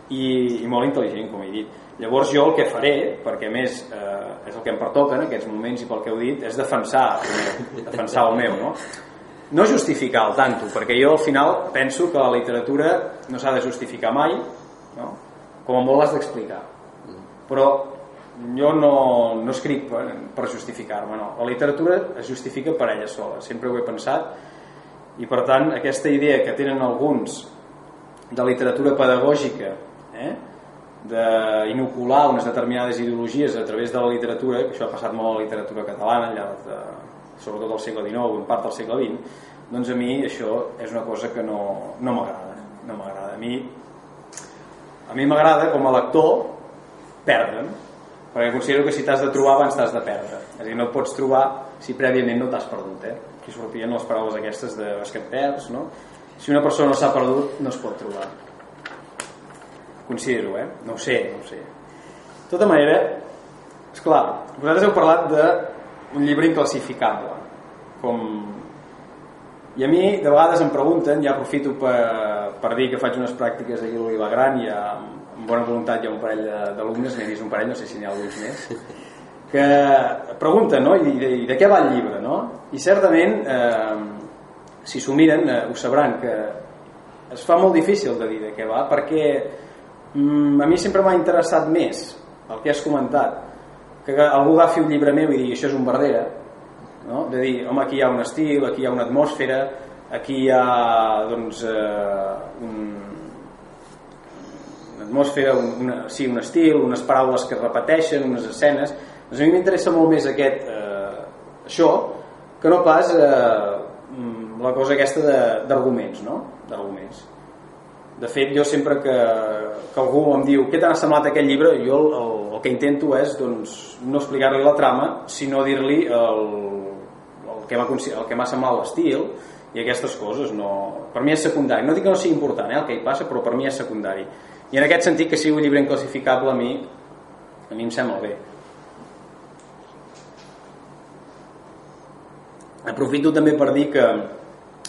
i, i molt intel·ligent, com he dit llavors jo el que faré, perquè més eh, és el que em pertoca en aquests moments i pel que heu dit, és defensar defensar el meu no? No justificar el tanto, perquè jo al final penso que la literatura no s'ha de justificar mai, no? com a molt l'has d'explicar. Però jo no, no escric per, per justificar-me, no. La literatura es justifica per ella sola, sempre ho he pensat, i per tant aquesta idea que tenen alguns de literatura pedagògica, eh? d'inocular unes determinades ideologies a través de la literatura, que això ha passat molt a la literatura catalana, al llarg de, sobretot al segle XIX, en part del segle XX, doncs a mi això és una cosa que no, no m'agrada. No m'agrada. A mi a mi m'agrada, com a lector, perdre'm, perquè considero que si t'has de trobar abans t'has de perdre. És a dir, no et pots trobar si prèviament no t'has perdut. Eh? Aquí sortien les paraules aquestes de és que et perds, no? Si una persona no s'ha perdut, no es pot trobar. Considero, eh? No ho sé, no ho sé. De tota manera, és clar, vosaltres heu parlat d'un llibre inclassificable, com... I a mi, de vegades em pregunten, ja aprofito per, per dir que faig unes pràctiques aquí a Gran, i ha, amb bona voluntat hi ha un parell d'alumnes, n'he vist un parell, no sé si n'hi ha alguns més, que pregunten, no? I, de, i de què va el llibre, no? I certament, eh, si s'ho miren, eh, ho sabran que es fa molt difícil de dir de què va, perquè mm, a mi sempre m'ha interessat més el que has comentat, que algú agafi un llibre meu i digui això és un verdera, no? de dir, home, aquí hi ha un estil, aquí hi ha una atmosfera, aquí hi ha doncs, eh, un, una atmosfera, un, una, sí, un estil, unes paraules que repeteixen, unes escenes, doncs a mi m'interessa molt més aquest, eh, això que no pas eh, mm, la cosa aquesta d'arguments, no? d'arguments. De fet, jo sempre que, que algú em diu què t'ha semblat aquest llibre, jo el, el, el que intento és doncs, no explicar-li la trama, sinó dir-li el, el que m'ha semblat l'estil i aquestes coses. No, per mi és secundari. No dic que no sigui important eh, el que hi passa, però per mi és secundari. I en aquest sentit que sigui un llibre inclassificable a mi, a mi em sembla bé. Aprofito també per dir que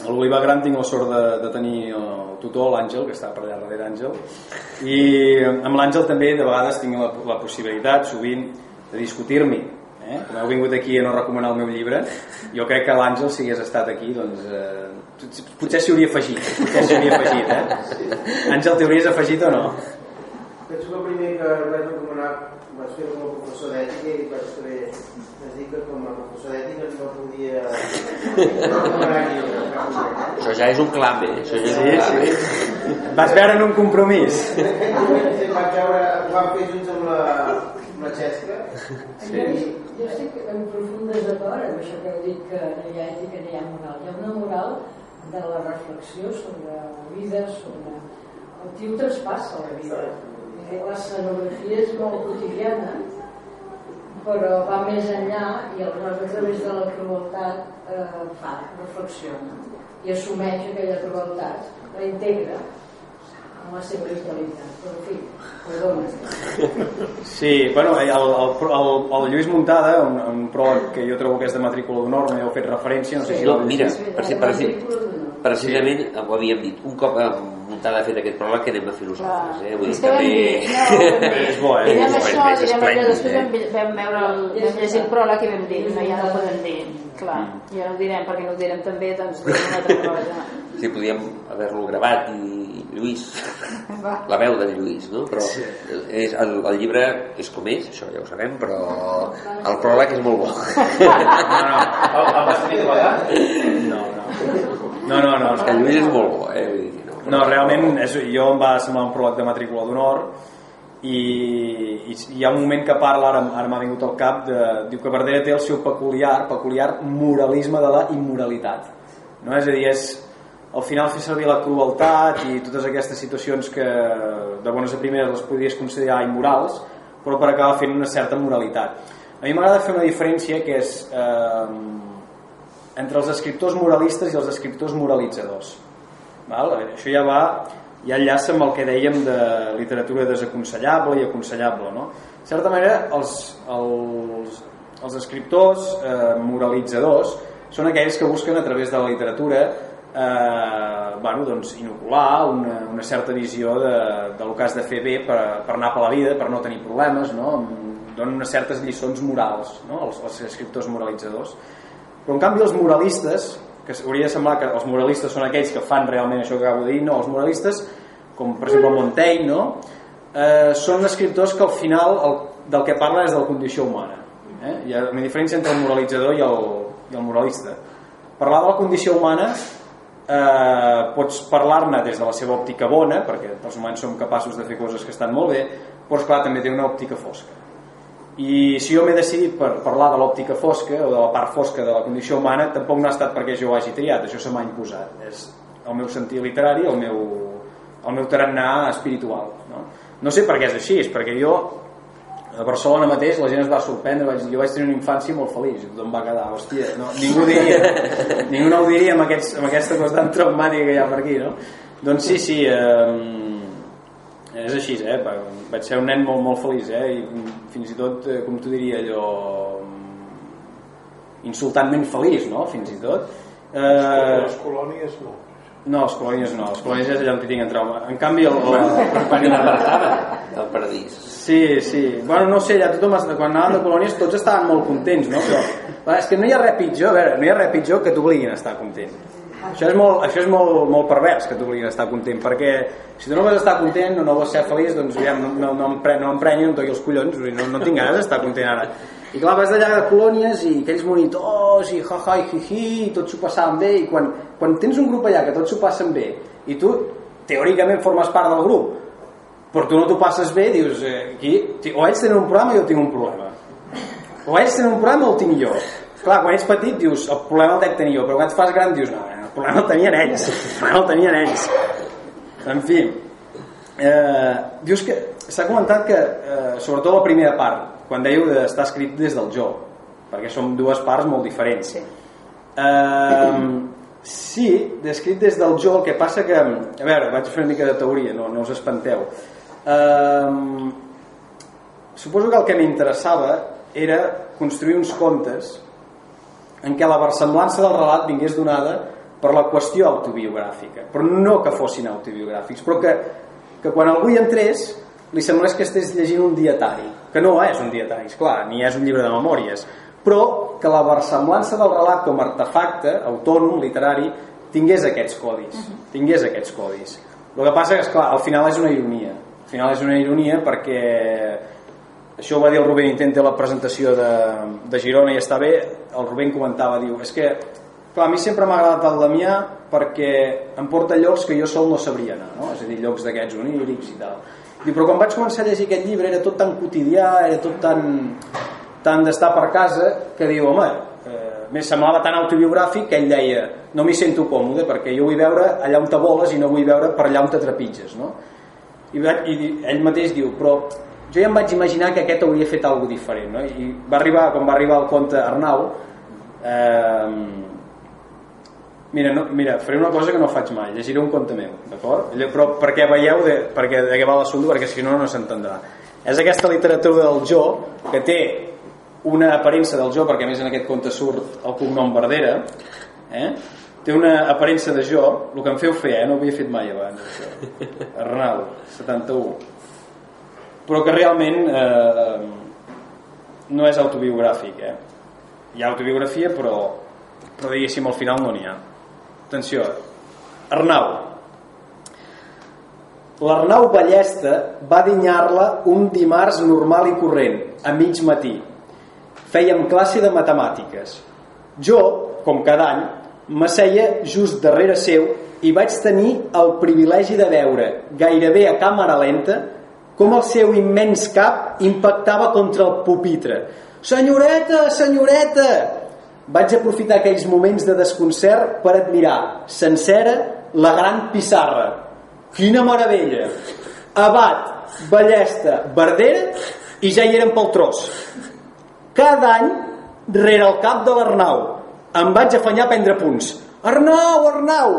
a l'Oliva Gran tinc la sort de, de tenir el tutor, l'Àngel, que està per allà darrere Àngel, i amb l'Àngel també de vegades tinc la, la possibilitat, sovint, de discutir-m'hi. Eh? Com heu vingut aquí a no recomanar el meu llibre, jo crec que l'Àngel, si hagués estat aquí, doncs, eh, potser s'hi hauria afegit. Potser s'hi hauria afegit, eh? Àngel, t'hi hauries afegit o no? Penso que el primer que vaig recomanar vaig fer com a professor d'ètica i vaig vaig dir que com a professor d'ètica no podia recomanar. Això ja és un clam, eh? Això ja és un clam, eh? Vas veure en un compromís. Vaig veure, ho vam fer junts amb la, amb la Xesca Jo, jo estic en profund desacord amb això que heu dit que no hi ha ètica ni hi ha moral. Hi ha una moral de la reflexió sobre la vida, sobre... El tio traspassa la vida. I L'escenografia és molt quotidiana, però va més enllà i aleshores a través de la crueltat eh, fa, reflexiona i assumeix aquella crueltat, la integra en la seva vitalitat. Però, en fi, perdona. Sí, bueno, el, el, el, el Lluís Muntada, un, un pròleg que jo trobo que és de matrícula d'honor, no hi heu fet referència, no sé si No, mira, llegit. per, per, per, precisament ho havíem dit, un cop muntada fet aquest pròleg que anem a fer nosaltres, eh? Vull És dir, que vam dir, no, [laughs] vam És bo, eh? direm això, direm allò, després eh? vam, vam veure el, vam llegir el pròleg i vam dir, no, ja no podem dir, clar, ja no ho direm, perquè no ho direm també, doncs una altra cosa. Sí, podíem haver-lo gravat i, Lluís, la veu d'en Lluís, no? Però Sí. és, el, el llibre és com és, això ja ho sabem, però el pròleg és molt bo. No, no, El, el vas tenir de pagar? no, no. No, no, no. És que Lluís és molt bo, eh? No, realment, és, jo em va semblar un pròleg de matrícula d'honor i, i hi ha un moment que parla, ara, ara m'ha vingut al cap, de, diu que Verdera té el seu peculiar, peculiar moralisme de la immoralitat. No? És a dir, és al final fer servir la crueltat i totes aquestes situacions que de bones a primeres les podries considerar immorals, però per acabar fent una certa moralitat. A mi m'agrada fer una diferència que és eh, entre els escriptors moralistes i els escriptors moralitzadors. Val? Això ja va ja enllaça amb el que dèiem de literatura desaconsellable i aconsellable. No? De certa manera, els, els, els escriptors eh, moralitzadors són aquells que busquen a través de la literatura eh, bueno, doncs, inocular una, una certa visió de, del que has de fer bé per, per anar per la vida, per no tenir problemes, no? donen unes certes lliçons morals, no? els, els escriptors moralitzadors. Però en canvi els moralistes, que hauria de semblar que els moralistes són aquells que fan realment això que acabo de dir, no, els moralistes, com per exemple Montaigne, no? eh, són escriptors que al final el, del que parlen és de la condició humana. Eh? Hi ha una diferència entre el moralitzador i el, i el moralista. Parlar de la condició humana eh, pots parlar-ne des de la seva òptica bona, perquè els humans som capaços de fer coses que estan molt bé, però esclar, també té una òptica fosca. I si jo m'he decidit per parlar de l'òptica fosca o de la part fosca de la condició humana, tampoc no ha estat perquè jo ho hagi triat, això se m'ha imposat. És el meu sentit literari, el meu, el meu tarannà espiritual. No? no sé per què és així, és perquè jo a Barcelona mateix la gent es va sorprendre vaig, jo vaig tenir una infància molt feliç tothom va quedar, hòstia, no, ningú diria [laughs] ningú no ho diria amb, aquests, amb aquesta cosa tan traumàtica que hi ha per aquí no? doncs sí, sí eh, és així, eh? vaig ser un nen molt, molt feliç eh? i fins i tot, eh, com t'ho diria allò insultantment feliç no? fins i tot eh, Les colònies no. no, les colònies no, les colònies és allà on tinc trauma en canvi el, el, era apartada del paradís. Sí, sí. Bueno, no sé, ja tothom, quan anaven de colònies tots estaven molt contents, no? Però és que no hi ha res pitjor, a veure, no hi ha res pitjor que t'obliguin a estar content. Això és molt, això és molt, molt pervers que t'obliguin a estar content, perquè si tu no vols estar content o no vols ser feliç, doncs ja, no, no, no, em pre, no em prenyi, no em toqui els collons, no, no tinc ganes d'estar content ara. I clar, vas d'allà de colònies i aquells monitors i ha-ha i hi-hi i tots s'ho passaven bé i quan, quan tens un grup allà que tots s'ho passen bé i tu teòricament formes part del grup però tu no t'ho passes bé, dius, eh, aquí, o ells tenen un programa o jo tinc un problema. O ells tenen un problema o el tinc jo. Clar, quan ets petit dius, el problema el dec tenir jo, però quan et fas gran dius, no, el problema el tenien ells, el problema el tenien ells. En fi, eh, dius que s'ha comentat que, eh, sobretot la primera part, quan dèieu d'estar escrit des del jo, perquè són dues parts molt diferents. Sí. Eh, sí, descrit des del jo, el que passa que... A veure, vaig fer una mica de teoria, no, no us espanteu. Eh, suposo que el que m'interessava era construir uns contes en què la versemblança del relat vingués donada per la qüestió autobiogràfica, però no que fossin autobiogràfics, però que, que quan algú hi entrés li semblés que estés llegint un dietari, que no és un dietari, esclar, ni és un llibre de memòries, però que la versemblança del relat com a artefacte autònom, literari, tingués aquests codis, tingués aquests codis. El que passa que, esclar, al final és una ironia. Al final és una ironia perquè això ho va dir el Rubén Intent a la presentació de, de Girona i està bé, el Rubén comentava, diu, és que clar, a mi sempre m'ha agradat el Damià perquè em porta llocs que jo sol no sabria anar, no? és a dir, llocs d'aquests onírics i tal. Diu, però quan vaig començar a llegir aquest llibre era tot tan quotidià, era tot tan, tan d'estar per casa, que diu, home, eh, més semblava tan autobiogràfic que ell deia, no m'hi sento còmode perquè jo vull veure allà on te voles i no vull veure per allà on te trepitges, no? I, i ell mateix diu, però jo ja em vaig imaginar que aquest hauria fet alguna diferent, no? I va arribar, quan va arribar el conte Arnau, eh, mira, no, mira, faré una cosa que no faig mai, llegiré un conte meu, d'acord? Però perquè veieu de, perquè de què va l'assumpte, perquè si no, no s'entendrà. És aquesta literatura del jo, que té una aparença del jo, perquè més en aquest conte surt el cognom Verdera, eh? té una aparença de jo, el que em feu fer, eh? no ho havia fet mai abans, això. Arnau, 71. Però que realment eh, no és autobiogràfic, eh? Hi ha autobiografia, però, però diguéssim al final no n'hi ha. Atenció, Arnau. L'Arnau Ballesta va dinyar-la un dimarts normal i corrent, a mig matí. Fèiem classe de matemàtiques. Jo, com cada any, m'asseia just darrere seu i vaig tenir el privilegi de veure, gairebé a càmera lenta, com el seu immens cap impactava contra el pupitre. Senyoreta, senyoreta! Vaig aprofitar aquells moments de desconcert per admirar, sencera, la gran pissarra. Quina meravella! Abat, Ballesta, Verdera i ja hi eren pel tros. Cada any, rere el cap de l'Arnau, em vaig afanyar a prendre punts. Arnau, Arnau!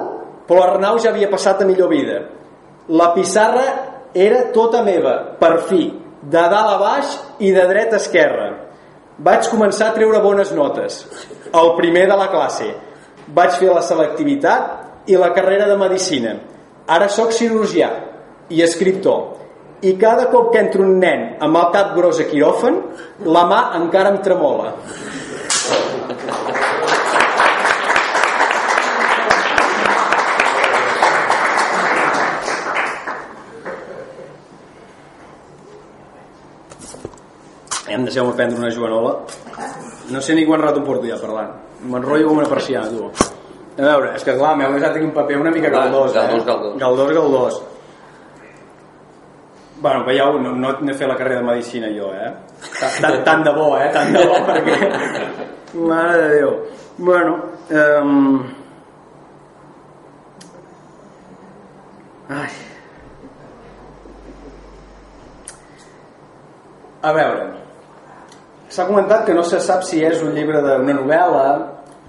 Però Arnau ja havia passat a millor vida. La pissarra era tota meva, per fi, de dalt a baix i de dret a esquerra. Vaig començar a treure bones notes. El primer de la classe. Vaig fer la selectivitat i la carrera de Medicina. Ara sóc cirurgià i escriptor. I cada cop que entro un nen amb el cap gros a quiròfan, la mà encara em tremola. Em deixeu-me prendre una joanola. No sé ni quan rato porto ja parlant. M'enrotllo com una persiana, tu. A veure, és que clar, m'heu deixat aquí un paper una mica galdós, Galdós, eh? galdós. Galdós, galdós. Bueno, veieu, no, no n'he fet la carrera de Medicina jo, eh? Tant, tant, tant de bo, eh? Tant de bo, [laughs] perquè... Mare de Déu. Bueno, um... Ai. A veure, s'ha comentat que no se sap si és un llibre d'una novel·la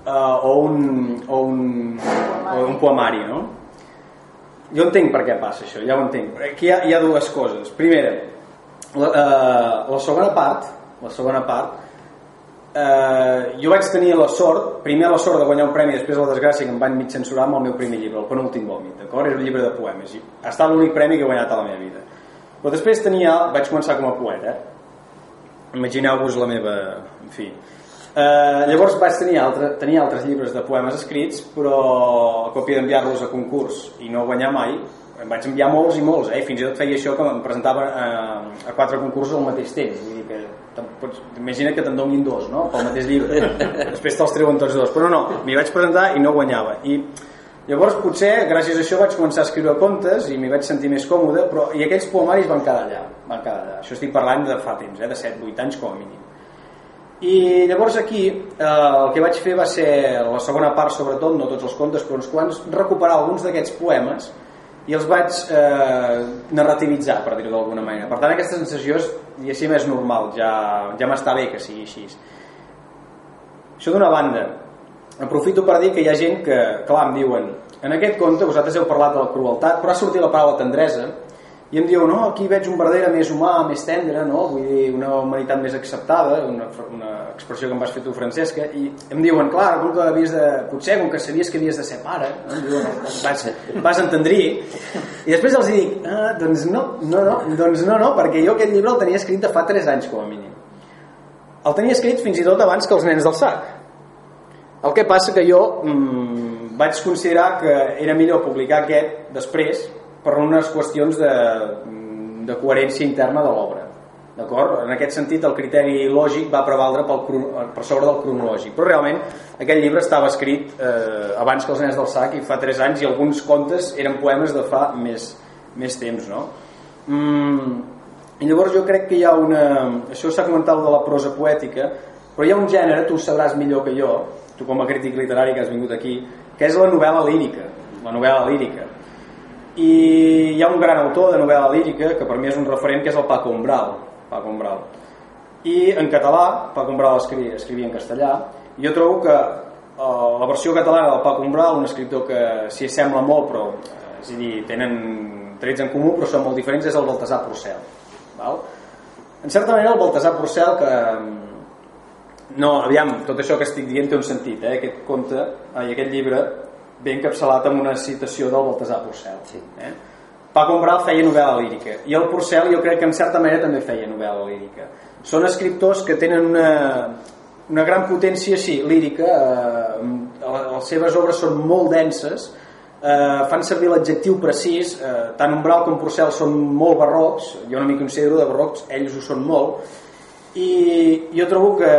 eh, o, un, o, un, o un poemari, no? Jo entenc per què passa això, ja ho entenc. Aquí hi ha, hi ha dues coses. Primera, la, eh, la segona part, la segona part, eh, jo vaig tenir la sort, primer la sort de guanyar un premi, després la desgràcia que em van mig censurar amb el meu primer llibre, el penúltim vòmit, d'acord? Era un llibre de poemes, i ha estat l'únic premi que he guanyat a la meva vida. Però després tenia, vaig començar com a poeta, imagineu-vos la meva... en fi. Eh, llavors vaig tenir, altre, tenia altres llibres de poemes escrits, però a còpia d'enviar-los a concurs i no guanyar mai, em vaig enviar molts i molts, eh? fins i tot feia això que em presentava a, a quatre concursos al mateix temps, vull dir que pots, imagina que te'n donin dos, no?, pel mateix llibre, [laughs] després te'ls treuen tots dos, però no, m'hi vaig presentar i no guanyava, i llavors potser gràcies a això vaig començar a escriure contes i m'hi vaig sentir més còmode, però i aquells poemaris van quedar allà, van quedar allà, això estic parlant de fa temps, eh? de 7-8 anys com a mínim. I llavors aquí eh, el que vaig fer va ser la segona part sobretot, no tots els contes, però uns quants, recuperar alguns d'aquests poemes i els vaig eh, narrativitzar, per dir-ho d'alguna manera. Per tant, aquesta sensació és, diguéssim, és normal, ja, ja m'està bé que sigui així. Això d'una banda. Aprofito per dir que hi ha gent que, clar, em diuen en aquest conte vosaltres heu parlat de la crueltat, però ha sortit la paraula tendresa i em diu, no, aquí veig un verdera més humà, més tendre, no? vull dir, una humanitat més acceptada, una, una expressió que em vas fer tu, Francesca, i em diuen, clar, com que havies de, potser com que sabies que havies de ser pare, no? em diuen, vas, vas entendrir, i després els dic, ah, doncs no, no, no, doncs no, no, perquè jo aquest llibre el tenia escrit de fa 3 anys com a mínim. El tenia escrit fins i tot abans que els nens del sac. El que passa que jo mmm, vaig considerar que era millor publicar aquest després, per unes qüestions de, de coherència interna de l'obra d'acord? En aquest sentit el criteri lògic va prevaldre pel, per sobre del cronològic però realment aquest llibre estava escrit eh, abans que els nens del sac i fa 3 anys i alguns contes eren poemes de fa més, més temps no? Mm, i llavors jo crec que hi ha una això s'ha comentat de la prosa poètica però hi ha un gènere, tu ho sabràs millor que jo tu com a crític literari que has vingut aquí que és la novel·la lírica la novel·la lírica. I hi ha un gran autor de novel·la lírica que per mi és un referent que és el Paco Umbral Paco Umbral. I en català, Paco Umbral escrivia, escrivia en castellà. I jo trobo que eh, la versió catalana del Paco Umbral un escriptor que s'hi sembla molt però és a dir, tenen trets en comú però són molt diferents és el Baltasar Porcel val? en certa manera el Baltasar Porcel que no, aviam, tot això que estic dient té un sentit eh? aquest conte, ai, aquest llibre ben encapçalat amb una citació del Baltasar Porcel sí. eh? Paco Umbral feia novel·la lírica i el Porcel jo crec que en certa manera també feia novel·la lírica són escriptors que tenen una, una gran potència sí, lírica eh, les seves obres són molt denses eh, fan servir l'adjectiu precís, eh, tant Umbral com Porcel són molt barrocs, jo no m'hi considero de barrocs, ells ho són molt, i jo trobo que,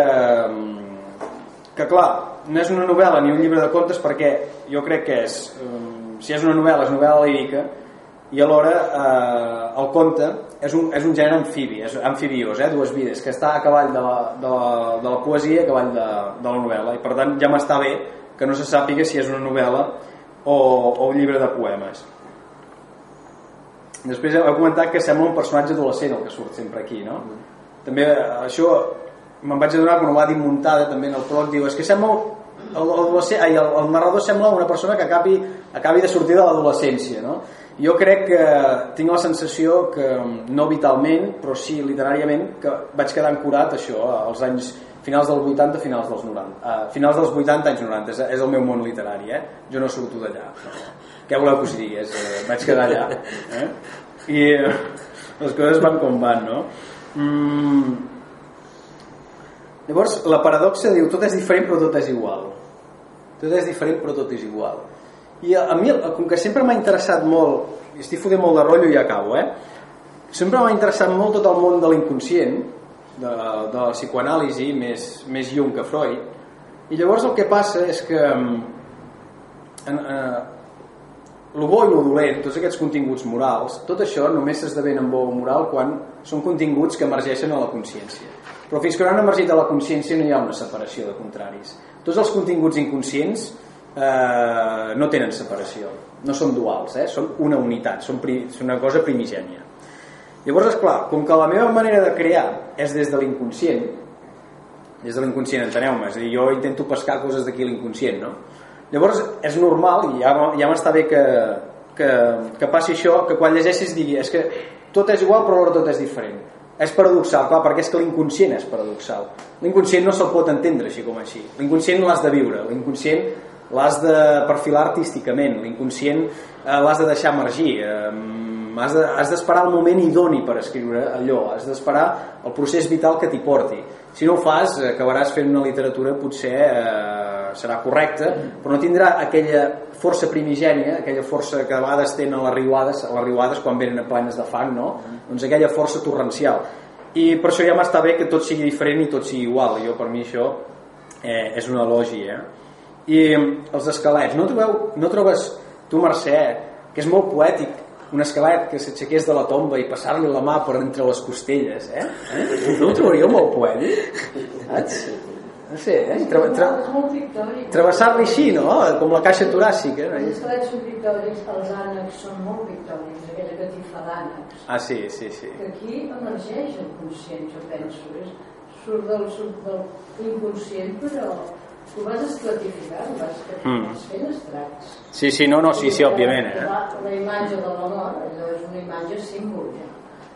que clar, no és una novel·la ni un llibre de contes perquè jo crec que és, eh, si és una novel·la, és novel·la lírica, i alhora eh, el conte és un, és un gènere amfibi, és amfibiós, eh, dues vides, que està a cavall de la, de la, de la poesia a cavall de, de la novel·la, i per tant ja m'està bé que no se sàpiga si és una novel·la o, o un llibre de poemes. Després heu comentat que sembla un personatge adolescent el que surt sempre aquí, no? També eh, això me'n vaig adonar quan ho va dir muntada també en el pròleg, diu, és que sembla el, el, ai, el, el narrador sembla una persona que acabi, acabi de sortir de l'adolescència, no? Jo crec que tinc la sensació que, no vitalment, però sí literàriament, que vaig quedar ancorat això als anys finals dels 80, finals dels 90. Uh, finals dels 80, anys 90, és, és el meu món literari, eh? Jo no surto d'allà. Què voleu que us digui? Eh, vaig quedar allà. Eh? I eh, les coses van com van, no? Mm. Llavors, la paradoxa diu tot és diferent però tot és igual. Tot és diferent però tot és igual. I a, a mi, com que sempre m'ha interessat molt, i estic fotent molt de rotllo i acabo, eh? Sempre m'ha interessat molt tot el món de l'inconscient, de, de la psicoanàlisi, més, més Jung que Freud, i llavors el que passa és que mm, en, eh, el bo i el dolent, tots aquests continguts morals, tot això només s'esdevé en bo moral quan són continguts que emergeixen a la consciència. Però fins que no han emergit a la consciència no hi ha una separació de contraris. Tots els continguts inconscients eh, no tenen separació, no són duals, eh? són una unitat, són, pri, són una cosa primigènia. Llavors, és clar, com que la meva manera de crear és des de l'inconscient, des de l'inconscient, enteneu-me, és a dir, jo intento pescar coses d'aquí l'inconscient, no? Llavors, és normal, i ja, ja m'està bé que, que, que passi això, que quan llegeixis digui, és que tot és igual però alhora tot és diferent. És paradoxal, clar, perquè és que l'inconscient és paradoxal. L'inconscient no se'l pot entendre així com així. L'inconscient l'has de viure, l'inconscient l'has de perfilar artísticament, l'inconscient eh, l'has de deixar emergir, eh, has d'esperar de, el moment idoni per escriure allò, has d'esperar el procés vital que t'hi porti. Si no ho fas, acabaràs fent una literatura potser eh, serà correcta, però no tindrà aquella força primigènia, aquella força que a vegades tenen les riuades, les riuades quan venen a plenes de fang, no? doncs aquella força torrencial. I per això ja m'està bé que tot sigui diferent i tot sigui igual. Jo, per mi això eh, és una elogia. Eh? I els esquelets, no, trobeu, no trobes tu, Mercè, que és molt poètic, un esquelet que s'aixequés de la tomba i passar-li la mà per entre les costelles, eh? eh? No ho trobaríeu molt poètic? [laughs] Saps? No sé, eh? Tra tra Travessar-li així, no? Com la caixa toràcica. No? Els esquelets són pictòrics, els ànecs són molt pictòrics, aquella catifa d'ànecs. Ah, sí, sí, sí. Que aquí emergeix el conscient, jo penso. És, surt del, surt del inconscient, però tu vas estratificar, vas, mm. fent estrats. Sí, sí, no, no, sí, sí, òbviament. Eh? La, la imatge de l'amor, allò és una imatge símbol.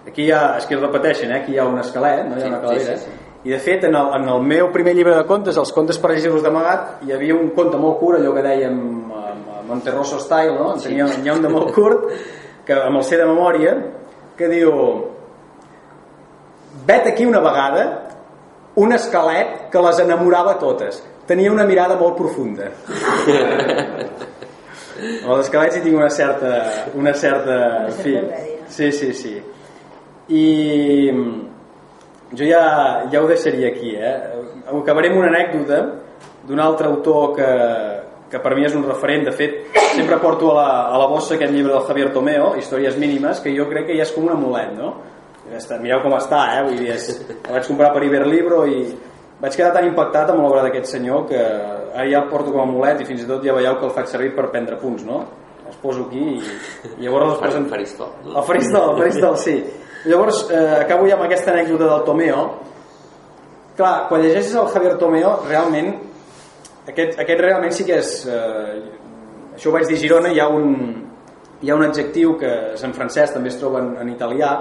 Aquí hi ha, és que repeteixen, eh? aquí hi ha un esquelet, no? hi ha una calavera. Sí, sí, sí. I de fet, en el, en el meu primer llibre de contes, els contes per llegir-los d'amagat, hi havia un conte molt curt, allò que dèiem Monterroso Style, no? En tenia, sí. Un de molt curt, que amb el C de memòria, que diu vet aquí una vegada un esquelet que les enamorava totes tenia una mirada molt profunda [laughs] els esquelets hi tinc una certa una certa fi. sí, sí, sí i jo ja, ja ho deixaria aquí eh? acabaré amb una anècdota d'un altre autor que, que per mi és un referent, de fet sempre porto a la, a la bossa aquest llibre del Javier Tomeo Històries mínimes, que jo crec que ja és com un amulet no? mireu com està eh? Vull dir, és, el vaig comprar per Iberlibro i vaig quedar tan impactat amb l'obra d'aquest senyor que ara ja el porto com a amulet i fins i tot ja veieu que el faig servir per prendre punts no? els poso aquí i, i llavors els presento... faristol el faristol, el faristol, sí llavors eh, acabo ja amb aquesta anècdota del Tomeo. Clar, quan llegeixes el Javier Tomeo realment aquest, aquest realment sí que és eh, això ho vaig dir a Girona hi ha un, hi ha un adjectiu que en francès també es troba en, en italià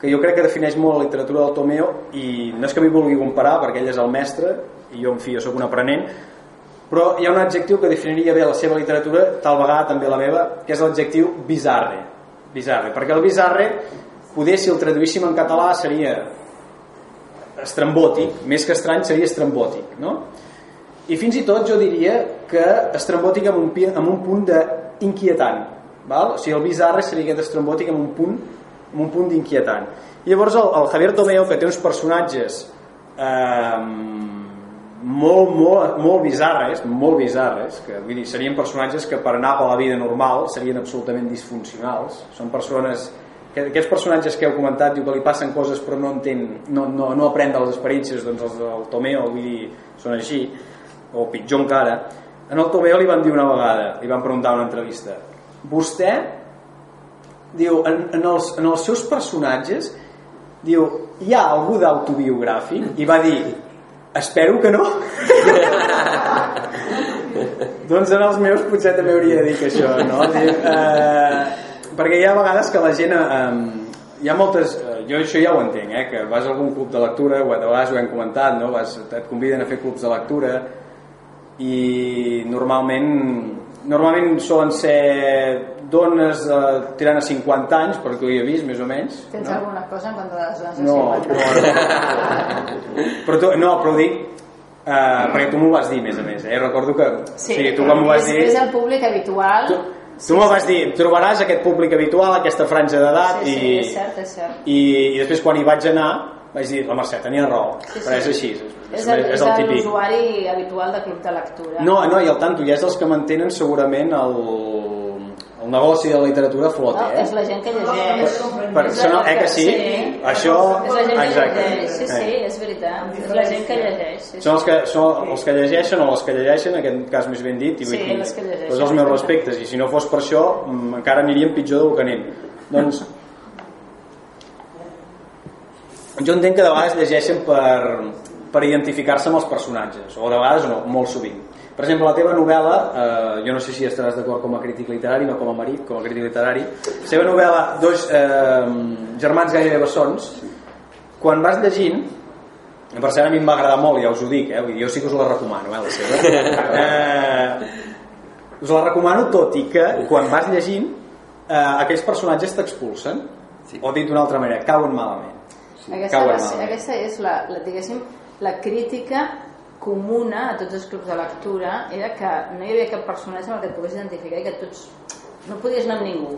que jo crec que defineix molt la literatura del Tomeo i no és que m'hi vulgui comparar perquè ell és el mestre i jo en fi, jo sóc un aprenent però hi ha un adjectiu que definiria bé la seva literatura tal vegada també la meva que és l'adjectiu bizarre. Bizarre, perquè el bizarre poder si el traduíssim en català seria estrambòtic més que estrany seria estrambòtic no? i fins i tot jo diria que estrambòtic amb un, amb un punt de inquietant val? o sigui el bizarre seria aquest estrombòtic amb un punt un punt d'inquietant llavors el, el Javier Tomeo que té uns personatges eh, molt, molt, molt bizarres molt bizarres que vull dir, serien personatges que per anar per la vida normal serien absolutament disfuncionals són persones que aquests personatges que heu comentat diu que li passen coses però no entén no, no, no aprèn de les experiències doncs els del Tomeo vull dir, són així o pitjor encara en el Tomeo li van dir una vegada li van preguntar una entrevista vostè diu, en, en, els, en els seus personatges diu, hi ha algú d'autobiogràfic? i va dir espero que no [laughs] doncs en els meus potser també hauria de dir que això no? Diu, eh, perquè hi ha vegades que la gent eh, hi ha moltes, eh, jo això ja ho entenc eh, que vas a algun club de lectura o de vegades ho hem comentat no? vas, et conviden a fer clubs de lectura i normalment normalment solen ser dones eh, tirant a 50 anys perquè ho he vist més o menys Tens no? alguna cosa en contra de les dones de no, 50? no, però tu, no, però ho dic eh, perquè tu m'ho vas dir més a més eh? recordo que Sí, o sigui, tu quan m'ho vas és, dir és el públic habitual. tu, tu m'ho vas dir trobaràs aquest públic habitual aquesta franja d'edat sí, sí, i, és cert, és cert. i, i després quan hi vaig anar vaig dir, la Mercè tenia raó Sí, però sí. és així és, És el, és el típic l'usuari habitual de club de lectura. no, no, i el tanto, ja és dels que mantenen segurament el, el negoci de la literatura a flote, No, eh? és la gent que llegeix. Per, És la eh que sí? Això... És la gent que Exacte. llegeix, sí, sí, Eh. és veritat. És la gent que llegeix. Sí, sí. Són els que, són els que llegeixen o les que llegeixen, en aquest cas més ben dit, i vull Sí, dir, les que llegeixen. tots els meus respectes, i si no fos per això, mm, encara aniríem pitjor del que anem. Doncs, jo entenc que de vegades llegeixen per, per identificar-se amb els personatges, o de vegades no, molt sovint. Per exemple, la teva novel·la, eh, jo no sé si estaràs d'acord com a crític literari, no com a marit, com a crític literari, la seva novel·la, dos eh, germans gairebé bessons, quan vas llegint, per cert, a mi em va agradar molt, ja us ho dic, eh? Vull dir, jo sí que us la recomano, eh, la seva. Eh, us la recomano tot i que quan vas llegint eh, aquells personatges t'expulsen, Sí. o dit d'una altra manera, cauen malament. Aquesta, cauen va ser, malament. aquesta és la, la, diguéssim, la crítica comuna a tots els clubs de lectura era que no hi havia cap personatge amb el que et pogués identificar i que tots no podies anar amb ningú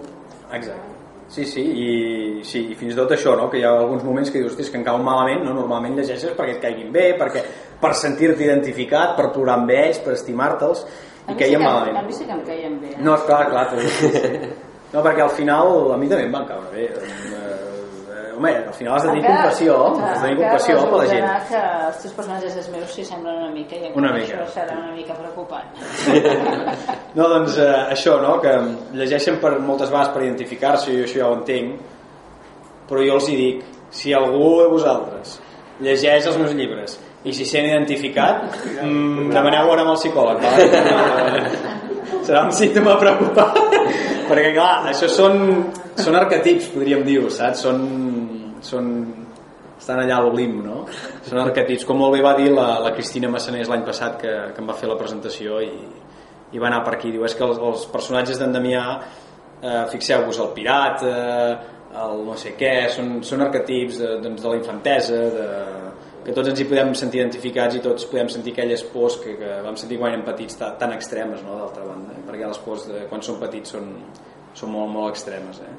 Exacte. Sí, sí, i, sí, i fins i tot això, no? que hi ha alguns moments que dius, hòstia, que em cauen malament, no? normalment llegeixes perquè et caiguin bé, perquè, per sentir-te identificat, per plorar amb ells, per estimar-te'ls, i mi, sí caien que, malament. a mi sí que em caien bé eh? No, esclar, clar, tu, sí, sí. No, perquè al final a mi també em van caure bé. Home, al final has de tenir Encara- compassió, clar, has de tenir compassió per la gent. que els teus personatges els meus s'hi semblen una mica i Una mica. això serà una mica preocupant [laughs] No, doncs eh, això, no? que llegeixen per moltes vegades per identificar-se, jo això ja ho entenc, però jo els hi dic, si algú de vosaltres llegeix els meus llibres i si sent identificat, mm, demaneu anar amb el psicòleg. Va? [laughs] Serà un símptoma preocupant. [laughs] Perquè, clar, això són, són arquetips, podríem dir saps? Són, són, estan allà a l'Olimp, no? Són arquetips, com molt bé va dir la, la Cristina Massanés l'any passat que, que em va fer la presentació i, i va anar per aquí. Diu, és que els, els personatges d'en Damià, eh, fixeu-vos, el pirat, eh, el no sé què, són, són arquetips de, doncs, de la infantesa, de, que tots ens hi podem sentir identificats i tots podem sentir aquelles pors que, que vam sentir quan érem petits tan, tan extremes, no?, d'altra banda, perquè les pors de, quan són petits són, són molt, molt extremes, eh?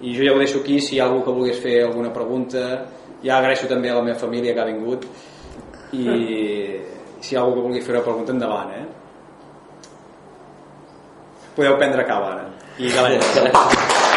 I jo ja ho deixo aquí, si hi ha algú que volgués fer alguna pregunta, ja agraeixo també a la meva família que ha vingut, i [laughs] si hi ha algú que vulgui fer una pregunta, endavant, eh? Podeu prendre cava ara. I [laughs] galets.